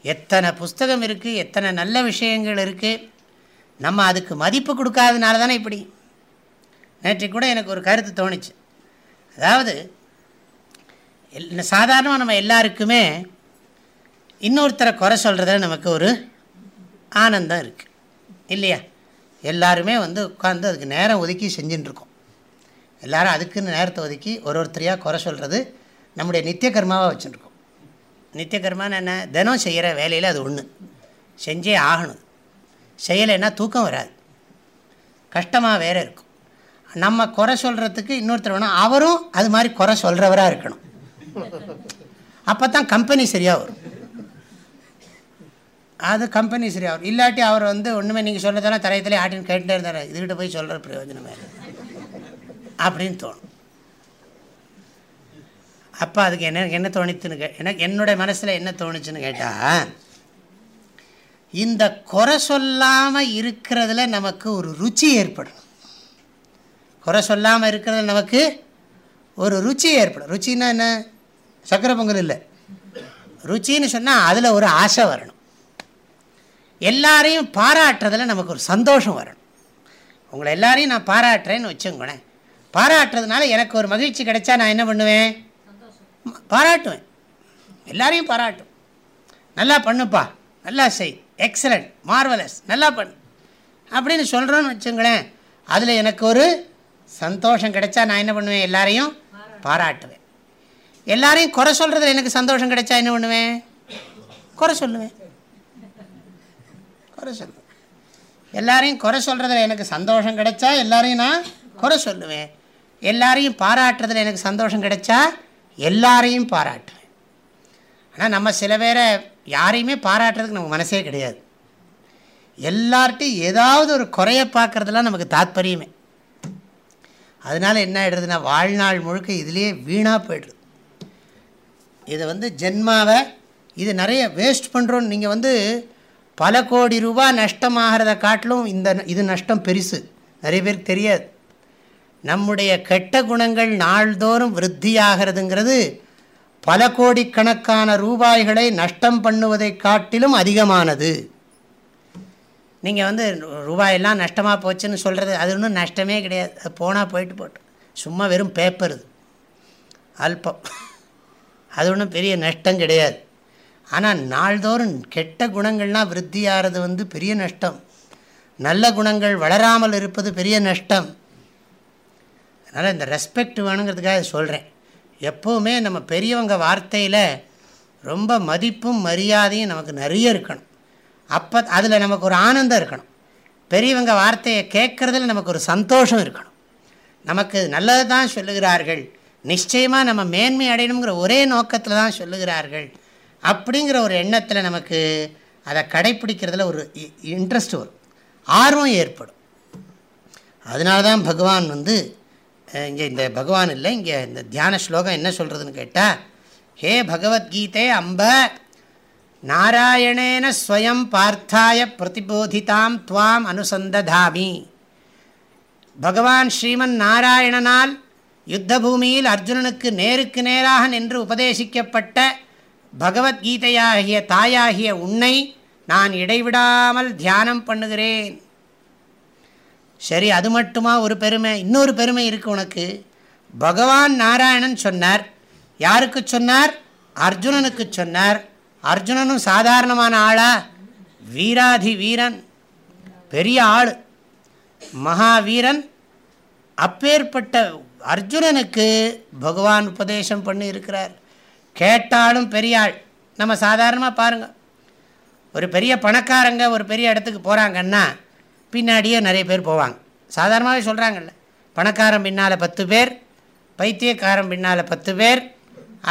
எத்தனை புஸ்தகம் இருக்குது எத்தனை நல்ல விஷயங்கள் இருக்குது நம்ம அதுக்கு மதிப்பு கொடுக்காதனால தானே இப்படி? நேற்று கூட எனக்கு ஒரு கருத்து தோணுச்சு. அதாவது சாதாரணமாக நம்ம எல்லாருக்குமே இன்னொருத்தரை குறை சொல்கிறதுல நமக்கு ஒரு ஆனந்தம் இருக்குது இல்லையா? எல்லாருமே வந்து உட்காந்து அதுக்கு நேரம் ஒதுக்கி செஞ்சுட்டுருக்கோம் எல்லோரும் அதுக்குன்னு நேரத்தை ஒதுக்கி ஒரு ஒருத்தரையாக குறை சொல்கிறது நம்முடைய நித்திய கர்மாவாக வச்சுருக்கோம் நித்திய கர்மான்னு என்ன? தினம் செய்கிற வேலையில் அது ஒன்று செஞ்சே ஆகணும். செய்யலைன்னா தூக்கம் வராது. கஷ்டமாக வேறு இருக்கும். நம்ம குறை சொல்கிறதுக்கு இன்னொருத்தர் வேணும் அவரும் அது மாதிரி குறை சொல்கிறவராக இருக்கணும். அப்போ தான் கம்பெனி சரியாக வரும். அது கம்பெனி சரியாக வரும். இல்லாட்டி அவர் வந்து ஒன்றுமே நீங்கள் சொல்கிறதெல்லாம் தரையத்திலே ஆட்டின்னு கேட்டுட்டே இருந்தார். இதுகிட்ட போய் சொல்கிற பிரயோஜனமே அப்படின்னு தோணும். அப்போ அதுக்கு என்ன என்ன தோணித்துன்னு கே எனக்கு என்னுடைய மனசில் என்ன தோணுச்சுன்னு கேட்டால் இந்த குறை சொல்லாமல் இருக்கிறதுல நமக்கு ஒரு ருச்சி ஏற்படும் குறை சொல்லாமல் இருக்கிறதுல நமக்கு ஒரு ருச்சி ஏற்படும் ருச்சின்னா என்ன? சக்கரை பொங்கல் இல்லை. ருச்சின்னு சொன்னால் அதில் ஒரு ஆசை வரணும். எல்லாரையும் பாராட்டுறதில் நமக்கு ஒரு சந்தோஷம் வரணும். உங்களை எல்லாரையும் நான் பாராட்டுறேன்னு வச்சுங்களேன் பாராட்டுறதுனால எனக்கு ஒரு மகிழ்ச்சி கிடைச்சா நான் என்ன பண்ணுவேன்? பாராட்டுவேன். எல்லாரையும் பாராட்டும். நல்லா பண்ணுப்பா. நல்லா செய். எக்ஸலண்ட் மார்வலஸ் நல்லா பண்ணு. அப்படின்னு சொல்கிறோன்னு வச்சுங்களேன் அதில் எனக்கு ஒரு சந்தோஷம் கிடைச்சா நான் என்ன பண்ணுவேன்? எல்லாரையும் பாராட்டுவேன். எல்லாரையும் குறை சொல்கிறதுல எனக்கு சந்தோஷம் கிடைச்சா என்ன பண்ணுவேன்? குறை சொல்லுவேன். குறை சொல்லுவேன். எல்லாரையும் குறை சொல்கிறதுல எனக்கு சந்தோஷம் கிடைச்சா எல்லாரையும் நான் குறை சொல்லுவேன். எல்லாரையும் பாராட்டுறதுல எனக்கு சந்தோஷம் கிடைச்சா எல்லாரையும் பாராட்டுவேன். ஆனால் நம்ம சில பேரை யாரையுமே பாராட்டுறதுக்கு நமக்கு மனசே கிடையாது. எல்லார்ட்டையும் ஏதாவது ஒரு குறைய பார்க்குறதுலாம் நமக்கு தாத்பரியமே. அதனால் என்ன ஆகிடுதுன்னா வாழ்நாள் முழுக்க இதுலேயே வீணாக போய்டுது. இதை வந்து ஜென்மாவை இது நிறைய வேஸ்ட் பண்ணுறோன்னு நீங்கள் வந்து பல கோடி ரூபா நஷ்டமாகிறத காட்டிலும் இந்த இது நஷ்டம் பெருசு. நிறைய பேருக்கு தெரியாது. நம்முடைய கெட்ட குணங்கள் நாள்தோறும் விருத்தியாகிறதுங்கிறது பல கோடிக்கணக்கான ரூபாய்களை நஷ்டம் பண்ணுவதை காட்டிலும் அதிகமானது. நீங்கள் வந்து ரூபாயெல்லாம் நஷ்டமாக போச்சுன்னு சொல்கிறது அது ஒன்றும் நஷ்டமே கிடையாது. அது போனால் போயிட்டு போட்டு சும்மா வெறும் பேப்பர் இது. அல்பம். அது ஒன்றும் பெரிய நஷ்டம் கிடையாது. ஆனால் நாள்தோறும் கெட்ட குணங்கள்லாம் விருத்தியாகிறது வந்து பெரிய நஷ்டம். நல்ல குணங்கள் வளராமல் இருப்பது பெரிய நஷ்டம். அதனால் இந்த ரெஸ்பெக்ட் வேணுங்கிறதுக்காக சொல்கிறேன் எப்போவுமே நம்ம பெரியவங்க வார்த்தையில் ரொம்ப மதிப்பும் மரியாதையும் நமக்கு நிறைய இருக்கணும். அப்போ அதில் நமக்கு ஒரு ஆனந்தம் இருக்கணும். பெரியவங்க வார்த்தையை கேட்குறதுல நமக்கு ஒரு சந்தோஷம் இருக்கணும். நமக்கு நல்லது தான் சொல்லுகிறார்கள். நிச்சயமாக நம்ம மேன்மை அடையணுங்கிற ஒரே நோக்கத்தில் தான் சொல்லுகிறார்கள். அப்படிங்கிற ஒரு எண்ணத்தில் நமக்கு அதை கடைப்பிடிக்கிறதுல ஒரு இன்ட்ரெஸ்ட் வரும். ஆர்வம் ஏற்படும். அதனால தான் பகவான் வந்து இங்கே இந்த பகவான் இல்லை இங்கே இந்த தியான ஸ்லோகம் என்ன சொல்கிறதுன்னு கேட்டால் ஹே பகவத்கீதை அம்ப நாராயணேன ஸ்வயம் பார்த்தாய பிரதிபோதிதாம் துவாம் அனுசந்ததாமி. பகவான் ஸ்ரீமன் நாராயணனால் யுத்த பூமியில் அர்ஜுனனுக்கு நேருக்கு நேராக நின்று உபதேசிக்கப்பட்ட பகவத்கீதையாகிய தாயாகிய உன்னை நான் இடைவிடாமல் தியானம் பண்ணுகிறேன். சரி அது மட்டுமா ஒரு பெருமை? இன்னொரு பெருமை இருக்குது உனக்கு. பகவான் நாராயணன் சொன்னார். யாருக்கு சொன்னார்? அர்ஜுனனுக்கு சொன்னார். அர்ஜுனனும் சாதாரணமான ஆளா? வீராதி வீரன். பெரிய ஆள். மகாவீரன். அப்பேற்பட்ட அர்ஜுனனுக்கு பகவான் உபதேசம் பண்ணி இருக்கிறார். கேட்டாலும் பெரிய ஆள். நம்ம சாதாரணமாக பாருங்கள் ஒரு பெரிய பணக்காரங்க ஒரு பெரிய இடத்துக்கு போகிறாங்கன்னா பின்னாடியே நிறைய பேர் போவாங்க. சாதாரணமாகவே சொல்கிறாங்கல்ல பணக்காரன் பின்னால் பத்து பேர் பைத்தியக்காரன் பின்னால் பத்து பேர்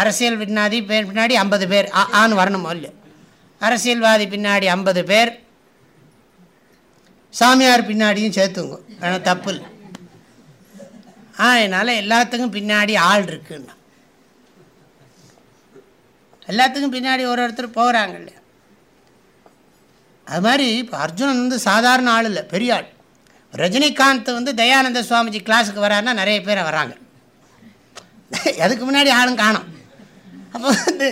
அரசியல் பின்னாடி பேர் பின்னாடி ஐம்பது பேர் ஆ ஆன்னு வரணும் இல்லை அரசியல்வாதி பின்னாடி ஐம்பது பேர் சாமியார் பின்னாடியும் சேர்த்துங்க. ஆனால் தப்பு இல்லை. அதனால் எல்லாத்துக்கும் பின்னாடி ஆள் இருக்குன்னா. எல்லாத்துக்கும் பின்னாடி ஒரு ஒருத்தர் போகிறாங்கல்ல அது மாதிரி இப்போ அர்ஜுனன் வந்து சாதாரண ஆள் இல்லை பெரிய ஆள். ரஜினிகாந்த் வந்து தயானந்த சுவாமிஜி கிளாஸுக்கு வராருன்னா நிறைய பேர் வராங்க. அதுக்கு முன்னாடி ஆளும் காணும். அப்போ வந்து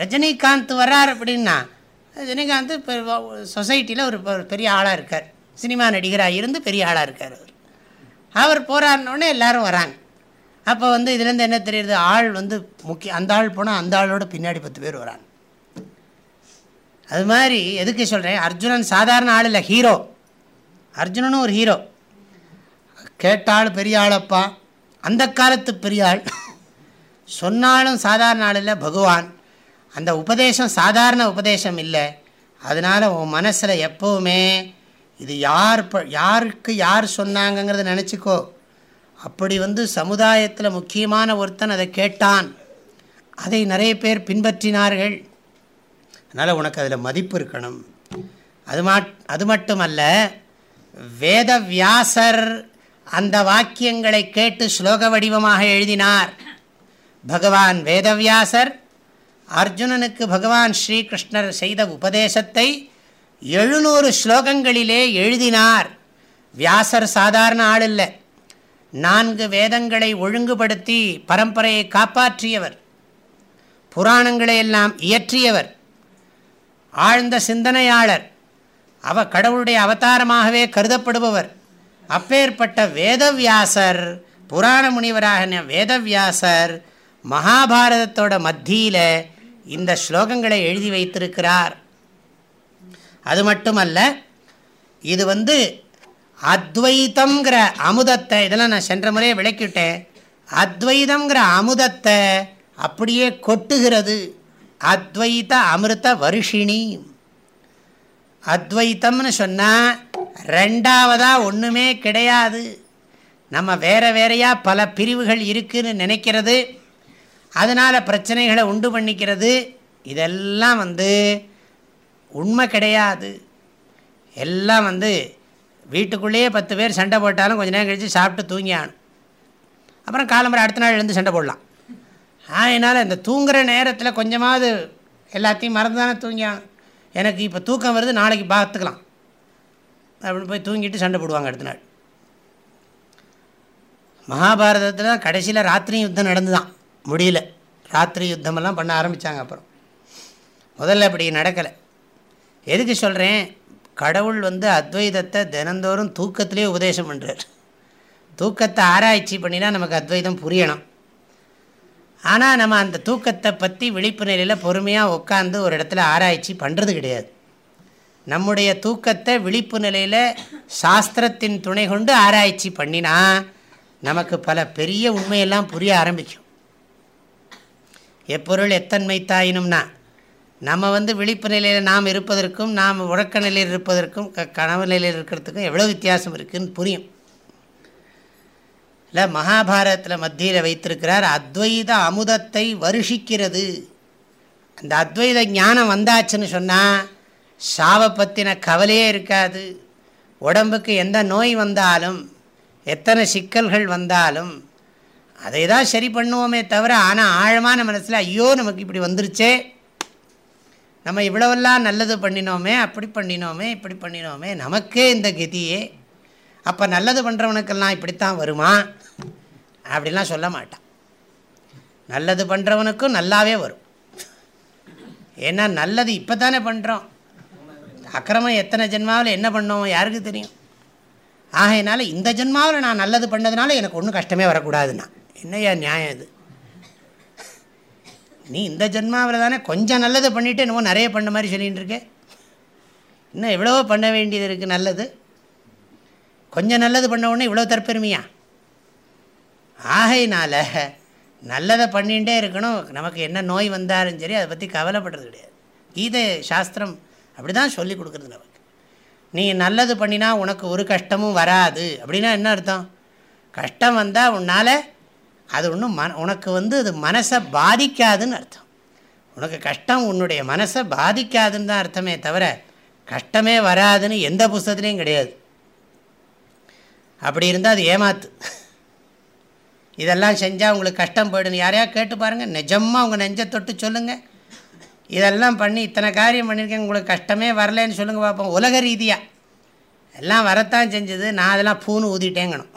ரஜினிகாந்த் வர்றார் அப்படின்னா ரஜினிகாந்த் இப்போ சொசைட்டியில் ஒரு பெரிய ஆளாக இருக்கார். சினிமா நடிகராக இருந்து பெரிய ஆளாக இருக்கார் அவர். அவர் போகிறாருனோடனே எல்லோரும் வராங்க. அப்போ வந்து இதுலேருந்து என்ன தெரியுது? ஆள் வந்து முக்கிய அந்த ஆள் போனால் அந்த ஆளோட பின்னாடி பத்து பேர் வராங்க. அது மாதிரி எதுக்கு சொல்கிறேன் அர்ஜுனன் சாதாரண ஆள் இல்லை ஹீரோ அர்ஜுனனும் ஒரு ஹீரோ கேட்டாள் பெரிய ஆளப்பா. அந்த காலத்து பெரிய ஆள். சொன்னாலும் சாதாரண ஆள் இல்லை பகவான். அந்த உபதேசம் சாதாரண உபதேசம் இல்லை. அதனால் உன் மனசில் எப்போவுமே இது யார் ப யாருக்கு யார் சொன்னாங்கங்கிறத நினச்சிக்கோ. அப்படி வந்து சமுதாயத்தில் முக்கியமான ஒருத்தன் அதை கேட்டான். அதை நிறைய பேர் பின்பற்றினார்கள். அதனால் உனக்கு அதில் மதிப்பு இருக்கணும். அது மா அது மட்டுமல்ல வேதவியாசர் அந்த வாக்கியங்களை கேட்டு ஸ்லோக வடிவமாக எழுதினார். பகவான் வேதவியாசர் அர்ஜுனனுக்கு பகவான் ஸ்ரீகிருஷ்ணர் செய்த உபதேசத்தை எழுநூறு ஸ்லோகங்களிலே எழுதினார். வியாசர் சாதாரண ஆள் இல்லை. நான்கு வேதங்களை ஒழுங்குபடுத்தி பரம்பரையை காப்பாற்றியவர். புராணங்களை எல்லாம் இயற்றியவர். ஆழ்ந்த சிந்தனையாளர். அவ கடவுளுடைய அவதாரமாகவே கருதப்படுபவர். அப்பேற்பட்ட வேதவியாசர் புராண முனிவராக வேதவியாசர் மகாபாரதத்தோட மத்தியில் இந்த ஸ்லோகங்களை எழுதி வைத்திருக்கிறார். அது மட்டுமல்ல இது வந்து அத்வைத்தங்கிற அமுதத்தை இதெல்லாம் நான் சென்ற முறையே விளக்கிவிட்டேன் அத்வைதங்கிற அமுதத்தை அப்படியே கொட்டுகிறது. அத்வைத அமிர்த வருஷிணி. அத்வைத்தம்னு சொன்னால் ரெண்டாவதாக ஒன்றுமே கிடையாது. நம்ம வேற வேறையாக பல பிரிவுகள் இருக்குதுன்னு நினைக்கிறது. அதனால் பிரச்சனைகளை உண்டு பண்ணிக்கிறது. இதெல்லாம் வந்து உண்மை கிடையாது. எல்லாம் வந்து வீட்டுக்குள்ளேயே பத்து பேர் சண்டை போட்டாலும் கொஞ்சம் நேரம் கழித்து சாப்பிட்டு தூங்கி ஆகணும் அப்புறம் காலம்பரை அடுத்த நாள் எழுந்து சண்டை போடலாம். என்னால் இந்த தூங்குகிற நேரத்தில் கொஞ்சமாவது எல்லாத்தையும் மறந்து தானே தூங்கி எனக்கு இப்போ தூக்கம் வருது நாளைக்கு பார்த்துக்கலாம் அப்படின்னு போய் தூங்கிட்டு சண்டை போடுவாங்க அடுத்த நாள். மகாபாரதத்தில் கடைசியில் ராத்திரி யுத்தம் நடந்து தான் முடியல. ராத்திரி யுத்தமெல்லாம் பண்ண ஆரம்பித்தாங்க அப்புறம். முதல்ல அப்படி நடக்கலை. எதுக்கு சொல்கிறேன் கடவுள் வந்து அத்வைதத்தை தினந்தோறும் தூக்கத்திலே உபதேசம் பண்ணுறார் தூக்கத்தை ஆராய்ச்சி பண்ணினா நமக்கு அத்வைதம் புரியணும். ஆனால் நம்ம அந்த தூக்கத்தை பற்றி விழிப்பு நிலையில் பொறுமையாக உட்காந்து ஒரு இடத்துல ஆராய்ச்சி பண்ணுறது கிடையாது. நம்முடைய தூக்கத்தை விழிப்பு நிலையில் சாஸ்திரத்தின் துணை கொண்டு ஆராய்ச்சி பண்ணினா நமக்கு பல பெரிய உண்மையெல்லாம் புரிய ஆரம்பிக்கும். எப்பொருள் எத்தன்மை தாயினும்னா நம்ம வந்து விழிப்பு நிலையில் நாம் இருப்பதற்கும் நாம் உறக்க நிலையில் இருப்பதற்கும் க கனவு நிலையில் இருக்கிறதுக்கும் எவ்வளோ வித்தியாசம் இருக்குதுன்னு புரியும். இல்லை மகாபாரதத்தில் மத்தியில் வைத்திருக்கிறார் அத்வைத அமுதத்தை வருஷிக்கிறது. அந்த அத்வைத ஞானம் வந்தாச்சுன்னு சொன்னால் சாவை பற்றின கவலையே இருக்காது. உடம்புக்கு எந்த நோய் வந்தாலும் எத்தனை சிக்கல்கள் வந்தாலும் அதை தான் சரி பண்ணுவோமே தவிர ஆனால் ஆழமான மனசில் ஐயோ நமக்கு இப்படி வந்துருச்சே. நம்ம இவ்வளவெல்லாம் நல்லது பண்ணினோமே அப்படி பண்ணினோமே இப்படி பண்ணினோமே நமக்கே இந்த கதியே. அப்போ நல்லது பண்ணுறவனுக்கெல்லாம் இப்படித்தான் வருமா? அப்படிலாம் சொல்ல மாட்டான். நல்லது பண்ணுறவனுக்கும் நல்லாவே வரும். ஏன்னா நல்லது இப்போ தானே பண்ணுறோம் அக்கிரமம் எத்தனை ஜென்மாவில் என்ன பண்ணோம் யாருக்கு தெரியும்? ஆகையினால இந்த ஜென்மாவில் நான் நல்லது பண்ணதுனால எனக்கு ஒன்றும் கஷ்டமே வரக்கூடாதுண்ணா என்னையா நியாயம் இது? நீ இந்த ஜென்மாவில் தானே கொஞ்சம் நல்லது பண்ணிவிட்டு என்னமோ நிறைய பண்ண மாதிரி சொல்லிகிட்டு இருக்கே. இன்னும் எவ்வளவோ பண்ண வேண்டியது இருக்குது நல்லது. கொஞ்சம் நல்லது பண்ண உடனே இவ்வளோ தற்பெருமையா? ஆகையினால் நல்லதை பண்ணிகிட்டே இருக்கணும். நமக்கு என்ன நோய் வந்தாலும் சரி அதை பற்றி கவலைப்படுறது கிடையாது. கீதை சாஸ்திரம் அப்படி தான் சொல்லி கொடுக்குறது நமக்கு. நீ நல்லது பண்ணினா உனக்கு ஒரு கஷ்டமும் வராது. அப்படின்னா என்ன அர்த்தம்? கஷ்டம் வந்தால் உன்னால் அது ஒன்றும் மன உனக்கு வந்து அது மனசை பாதிக்காதுன்னு அர்த்தம். உனக்கு கஷ்டம் உன்னுடைய மனசை பாதிக்காதுன்னு தான் அர்த்தமே தவிர கஷ்டமே வராதுன்னு எந்த புஸ்தத்துலேயும் கிடையாது. அப்படி இருந்தால் அது ஏமாத்து. இதெல்லாம் செஞ்சால் உங்களுக்கு கஷ்டம் போயிடுன்னு யாரையா கேட்டு பாருங்கள் நிஜமாக உங்கள் நெஞ்சை தொட்டு சொல்லுங்கள் இதெல்லாம் பண்ணி இத்தனை காரியம் பண்ணியிருக்கேன் உங்களுக்கு கஷ்டமே வரலன்னு சொல்லுங்கள் பார்ப்போம் உலக ரீதியாக எல்லாம் வரத்தான் செஞ்சது. நான் அதெல்லாம் பூன்னு ஊதிட்டேங்கணும்.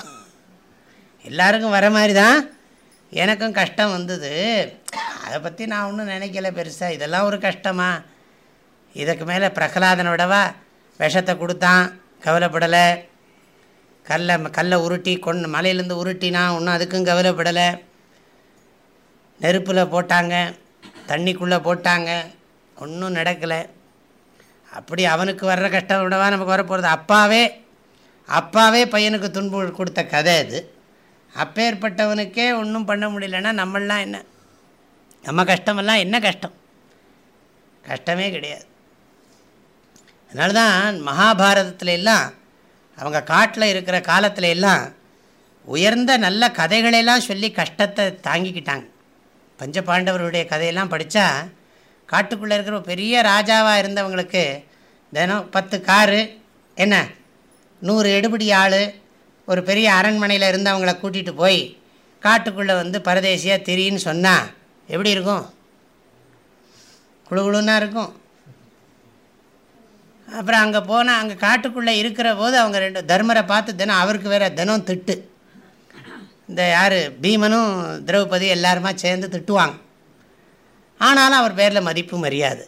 எல்லாருக்கும் வர மாதிரி தான் எனக்கும் கஷ்டம் வந்தது. அதை பற்றி நான் ஒன்றும் நினைக்கல பெருசாக இதெல்லாம் ஒரு கஷ்டமா? இதுக்கு மேலே பிரகலாதனோடவா? விஷத்தை கொடுத்தான். கவலைப்படலை. கல்லை கல்லை உருட்டி கொண்டு மலையிலேருந்து உருட்டினா ஒன்றும் அதுக்கும் கவலைப்படலை. நெருப்பில் போட்டாங்க தண்ணிக்குள்ளே போட்டாங்க ஒன்றும் நடக்கலை. அப்படி அவனுக்கு வர்ற கஷ்டம் விடவா நமக்கு வரப்போகிறது அப்பாவே அப்பாவே பையனுக்கு துன்பு கொடுத்த கதை அது. அப்பேற்பட்டவனுக்கே ஒன்றும் பண்ண முடியலன்னா நம்மளாம் என்ன? நம்ம கஷ்டமெல்லாம் என்ன கஷ்டம்? கஷ்டமே கிடையாது. அதனால தான் மகாபாரதத்துல எல்லாம் அவங்க காட்டில் இருக்கிற காலத்தில் எல்லாம் உயர்ந்த நல்ல கதைகளெல்லாம் சொல்லி கஷ்டத்தை தாங்கிக்கிட்டாங்க. பஞ்ச பாண்டவருடைய கதையெல்லாம் படித்தா காட்டுக்குள்ளே இருக்கிற பெரிய ராஜாவாக இருந்தவங்களுக்கு தினம் பத்து காரு என்ன நூறு எடுபடி ஆள் ஒரு பெரிய அரண்மனையில் இருந்து அவங்கள கூட்டிகிட்டு போய் காட்டுக்குள்ளே வந்து பரதேசியாக திரின்னு சொன்னால் எப்படி இருக்கும்? குழு குழுன்னா இருக்கும். அப்புறம் அங்கே போனால் அங்கே காட்டுக்குள்ளே இருக்கிற போது அவங்க ரெண்டு தர்மரை பார்த்து தினம் அவருக்கு வேற தினம் திட்டு. இந்த யார்? பீமனும் திரௌபதி எல்லாருமா சேர்ந்து திட்டுவாங்க. ஆனாலும் அவர் பேரில் மதிப்பு மரியாது.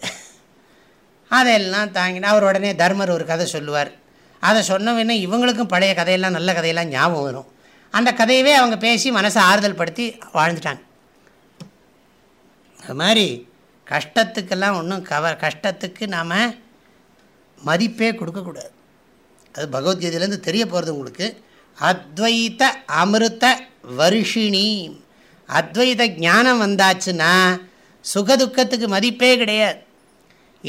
அதையெல்லாம் தாங்கினா அவர் உடனே தர்மர் ஒரு கதை சொல்லுவார். அதை சொன்னவொடனே இவங்களுக்கும் பழைய கதையெல்லாம் நல்ல கதையெல்லாம் ஞாபகம் வரும். அந்த கதையவே அவங்க பேசி மனசை ஆறுதல் படுத்தி வாழ்ந்துட்டாங்க. அது மாதிரி கஷ்டத்துக்கெல்லாம் ஒன்றும் கவ கஷ்டத்துக்கு நாம் மதிப்பே கொடுக்கக்கூடாது. அது பகவத்கீதையிலேருந்து தெரிய போகிறது உங்களுக்கு. அத்வைத அமிர்த வருஷிணி. அத்வைத ஞானம் வந்தாச்சுன்னா சுகதுக்கத்துக்கு மதிப்பே கிடையாது.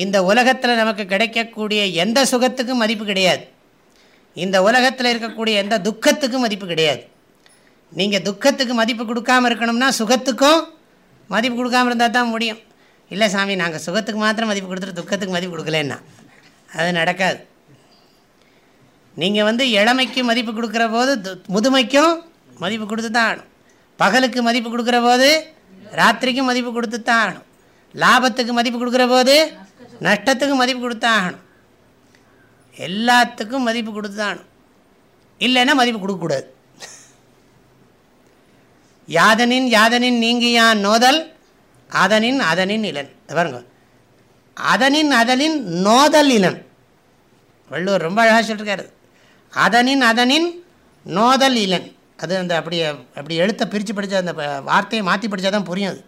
இந்த உலகத்தில் நமக்கு கிடைக்கக்கூடிய எந்த சுகத்துக்கும் மதிப்பு கிடையாது. இந்த உலகத்தில் இருக்கக்கூடிய எந்த துக்கத்துக்கும் மதிப்பு கிடையாது. நீங்கள் துக்கத்துக்கு மதிப்பு கொடுக்காமல் இருக்கணும்னா சுகத்துக்கும் மதிப்பு கொடுக்காமல் இருந்தால் தான் முடியும். இல்லை சாமி நாங்கள் சுகத்துக்கு மாத்திரம் மதிப்பு கொடுத்துட்டு துக்கத்துக்கு மதிப்பு கொடுக்கலன்னா. அது நடக்காது. நீங்கள் வந்து இளமைக்கு மதிப்பு கொடுக்குற போது முதுமைக்கும் மதிப்பு கொடுத்து தான் ஆகணும். பகலுக்கு மதிப்பு கொடுக்குற போது ராத்திரிக்கும் மதிப்பு கொடுத்து தான் ஆகணும். லாபத்துக்கு மதிப்பு கொடுக்குற போது நஷ்டத்துக்கு மதிப்பு கொடுத்தான் ஆகணும். எல்லாத்துக்கும் மதிப்பு கொடுத்து தான் ஆகணும். இல்லைன்னா மதிப்பு கொடுக்கக்கூடாது யாதனின் யாதனின் நீங்கியான் நோதல் அதனின் அதனின் இளன். பாருங்க. அதனின் அதனின் நோதல் இளன் வள்ளுவர் ரொம்ப அழகாக சொல்லிருக்காரு. அதனின் அதனின் நோதல் இளன் அது அந்த அப்படி அப்படி எழுத்தை பிரித்து படித்த அந்த வார்த்தையை மாற்றி படித்தா தான் புரியும் அது.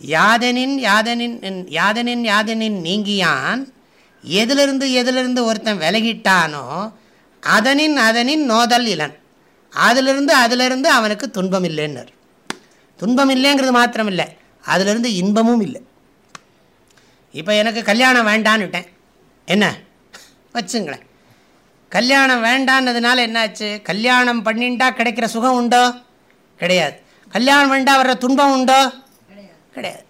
யாதனின் யாதனின் யாதனின் யாதனின் நீங்கியான். எதிலிருந்து எதிலிருந்து ஒருத்தன் விலகிட்டானோ அதனின் அதனின் நோதல் இளன் அதிலிருந்து அதிலிருந்து அவனுக்கு துன்பம் இல்லைன்னர். துன்பம் இல்லைங்கிறது மாத்திரம் இல்லை அதிலிருந்து இன்பமும் இல்லை. இப்போ எனக்கு கல்யாணம் வேண்டான்னுட்டேன். என்ன? வச்சுங்களேன். கல்யாணம் வேண்டான்னதுனால என்னாச்சு? கல்யாணம் பண்ணிண்டா கிடைக்கிற சுகம் உண்டோ? கிடையாது. கல்யாணம் வேண்டா வர்ற துன்பம் உண்டோ? கிடையாது.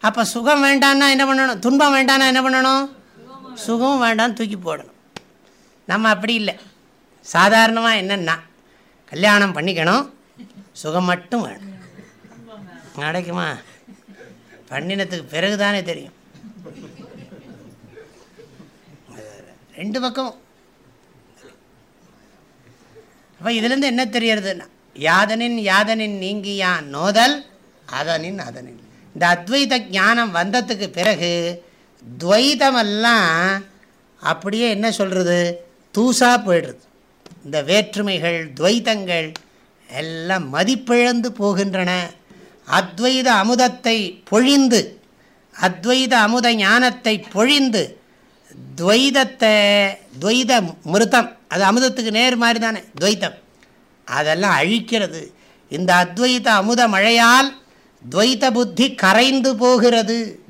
அப்போ சுகம் வேண்டான்னா என்ன பண்ணணும்? துன்பம் வேண்டான்னா என்ன பண்ணணும்? சுகம் வேண்டான்னு தூக்கி போடணும். நம்ம அப்படி இல்லை. சாதாரணமாக என்னென்னா கல்யாணம் பண்ணிக்கணும். சுகம் மட்டும் வேணும். கிடைக்குமா பண்ணினத்துக்கு பிறகு தானே தெரியும். ரெண்டு பக்கம். அப்போ இதுலேருந்து என்ன தெரியறதுன்னா யாதனின் யாதனின் நீங்கியான் நோதல் அதனின் அதனின். இந்த அத்வைத ஞானம் வந்ததுக்கு பிறகு துவைதமெல்லாம் அப்படியே என்ன சொல்கிறது தூசாக போயிடுறது இந்த வேற்றுமைகள் துவைத்தங்கள் எல்லாம் மதிப்பிழந்து போகின்றன. அத்வைத அமுதத்தை பொழிந்து அத்வைத அமுத ஞானத்தை பொழிந்து துவைதத்தை துவைத மிருதம். அது அமுதத்துக்கு நேர் மாதிரி தானே துவைத்தம். அதெல்லாம் அழிக்கிறது. இந்த அத்வைத அமுத மழையால் துவைத்த புத்தி கரைந்து போகிறது.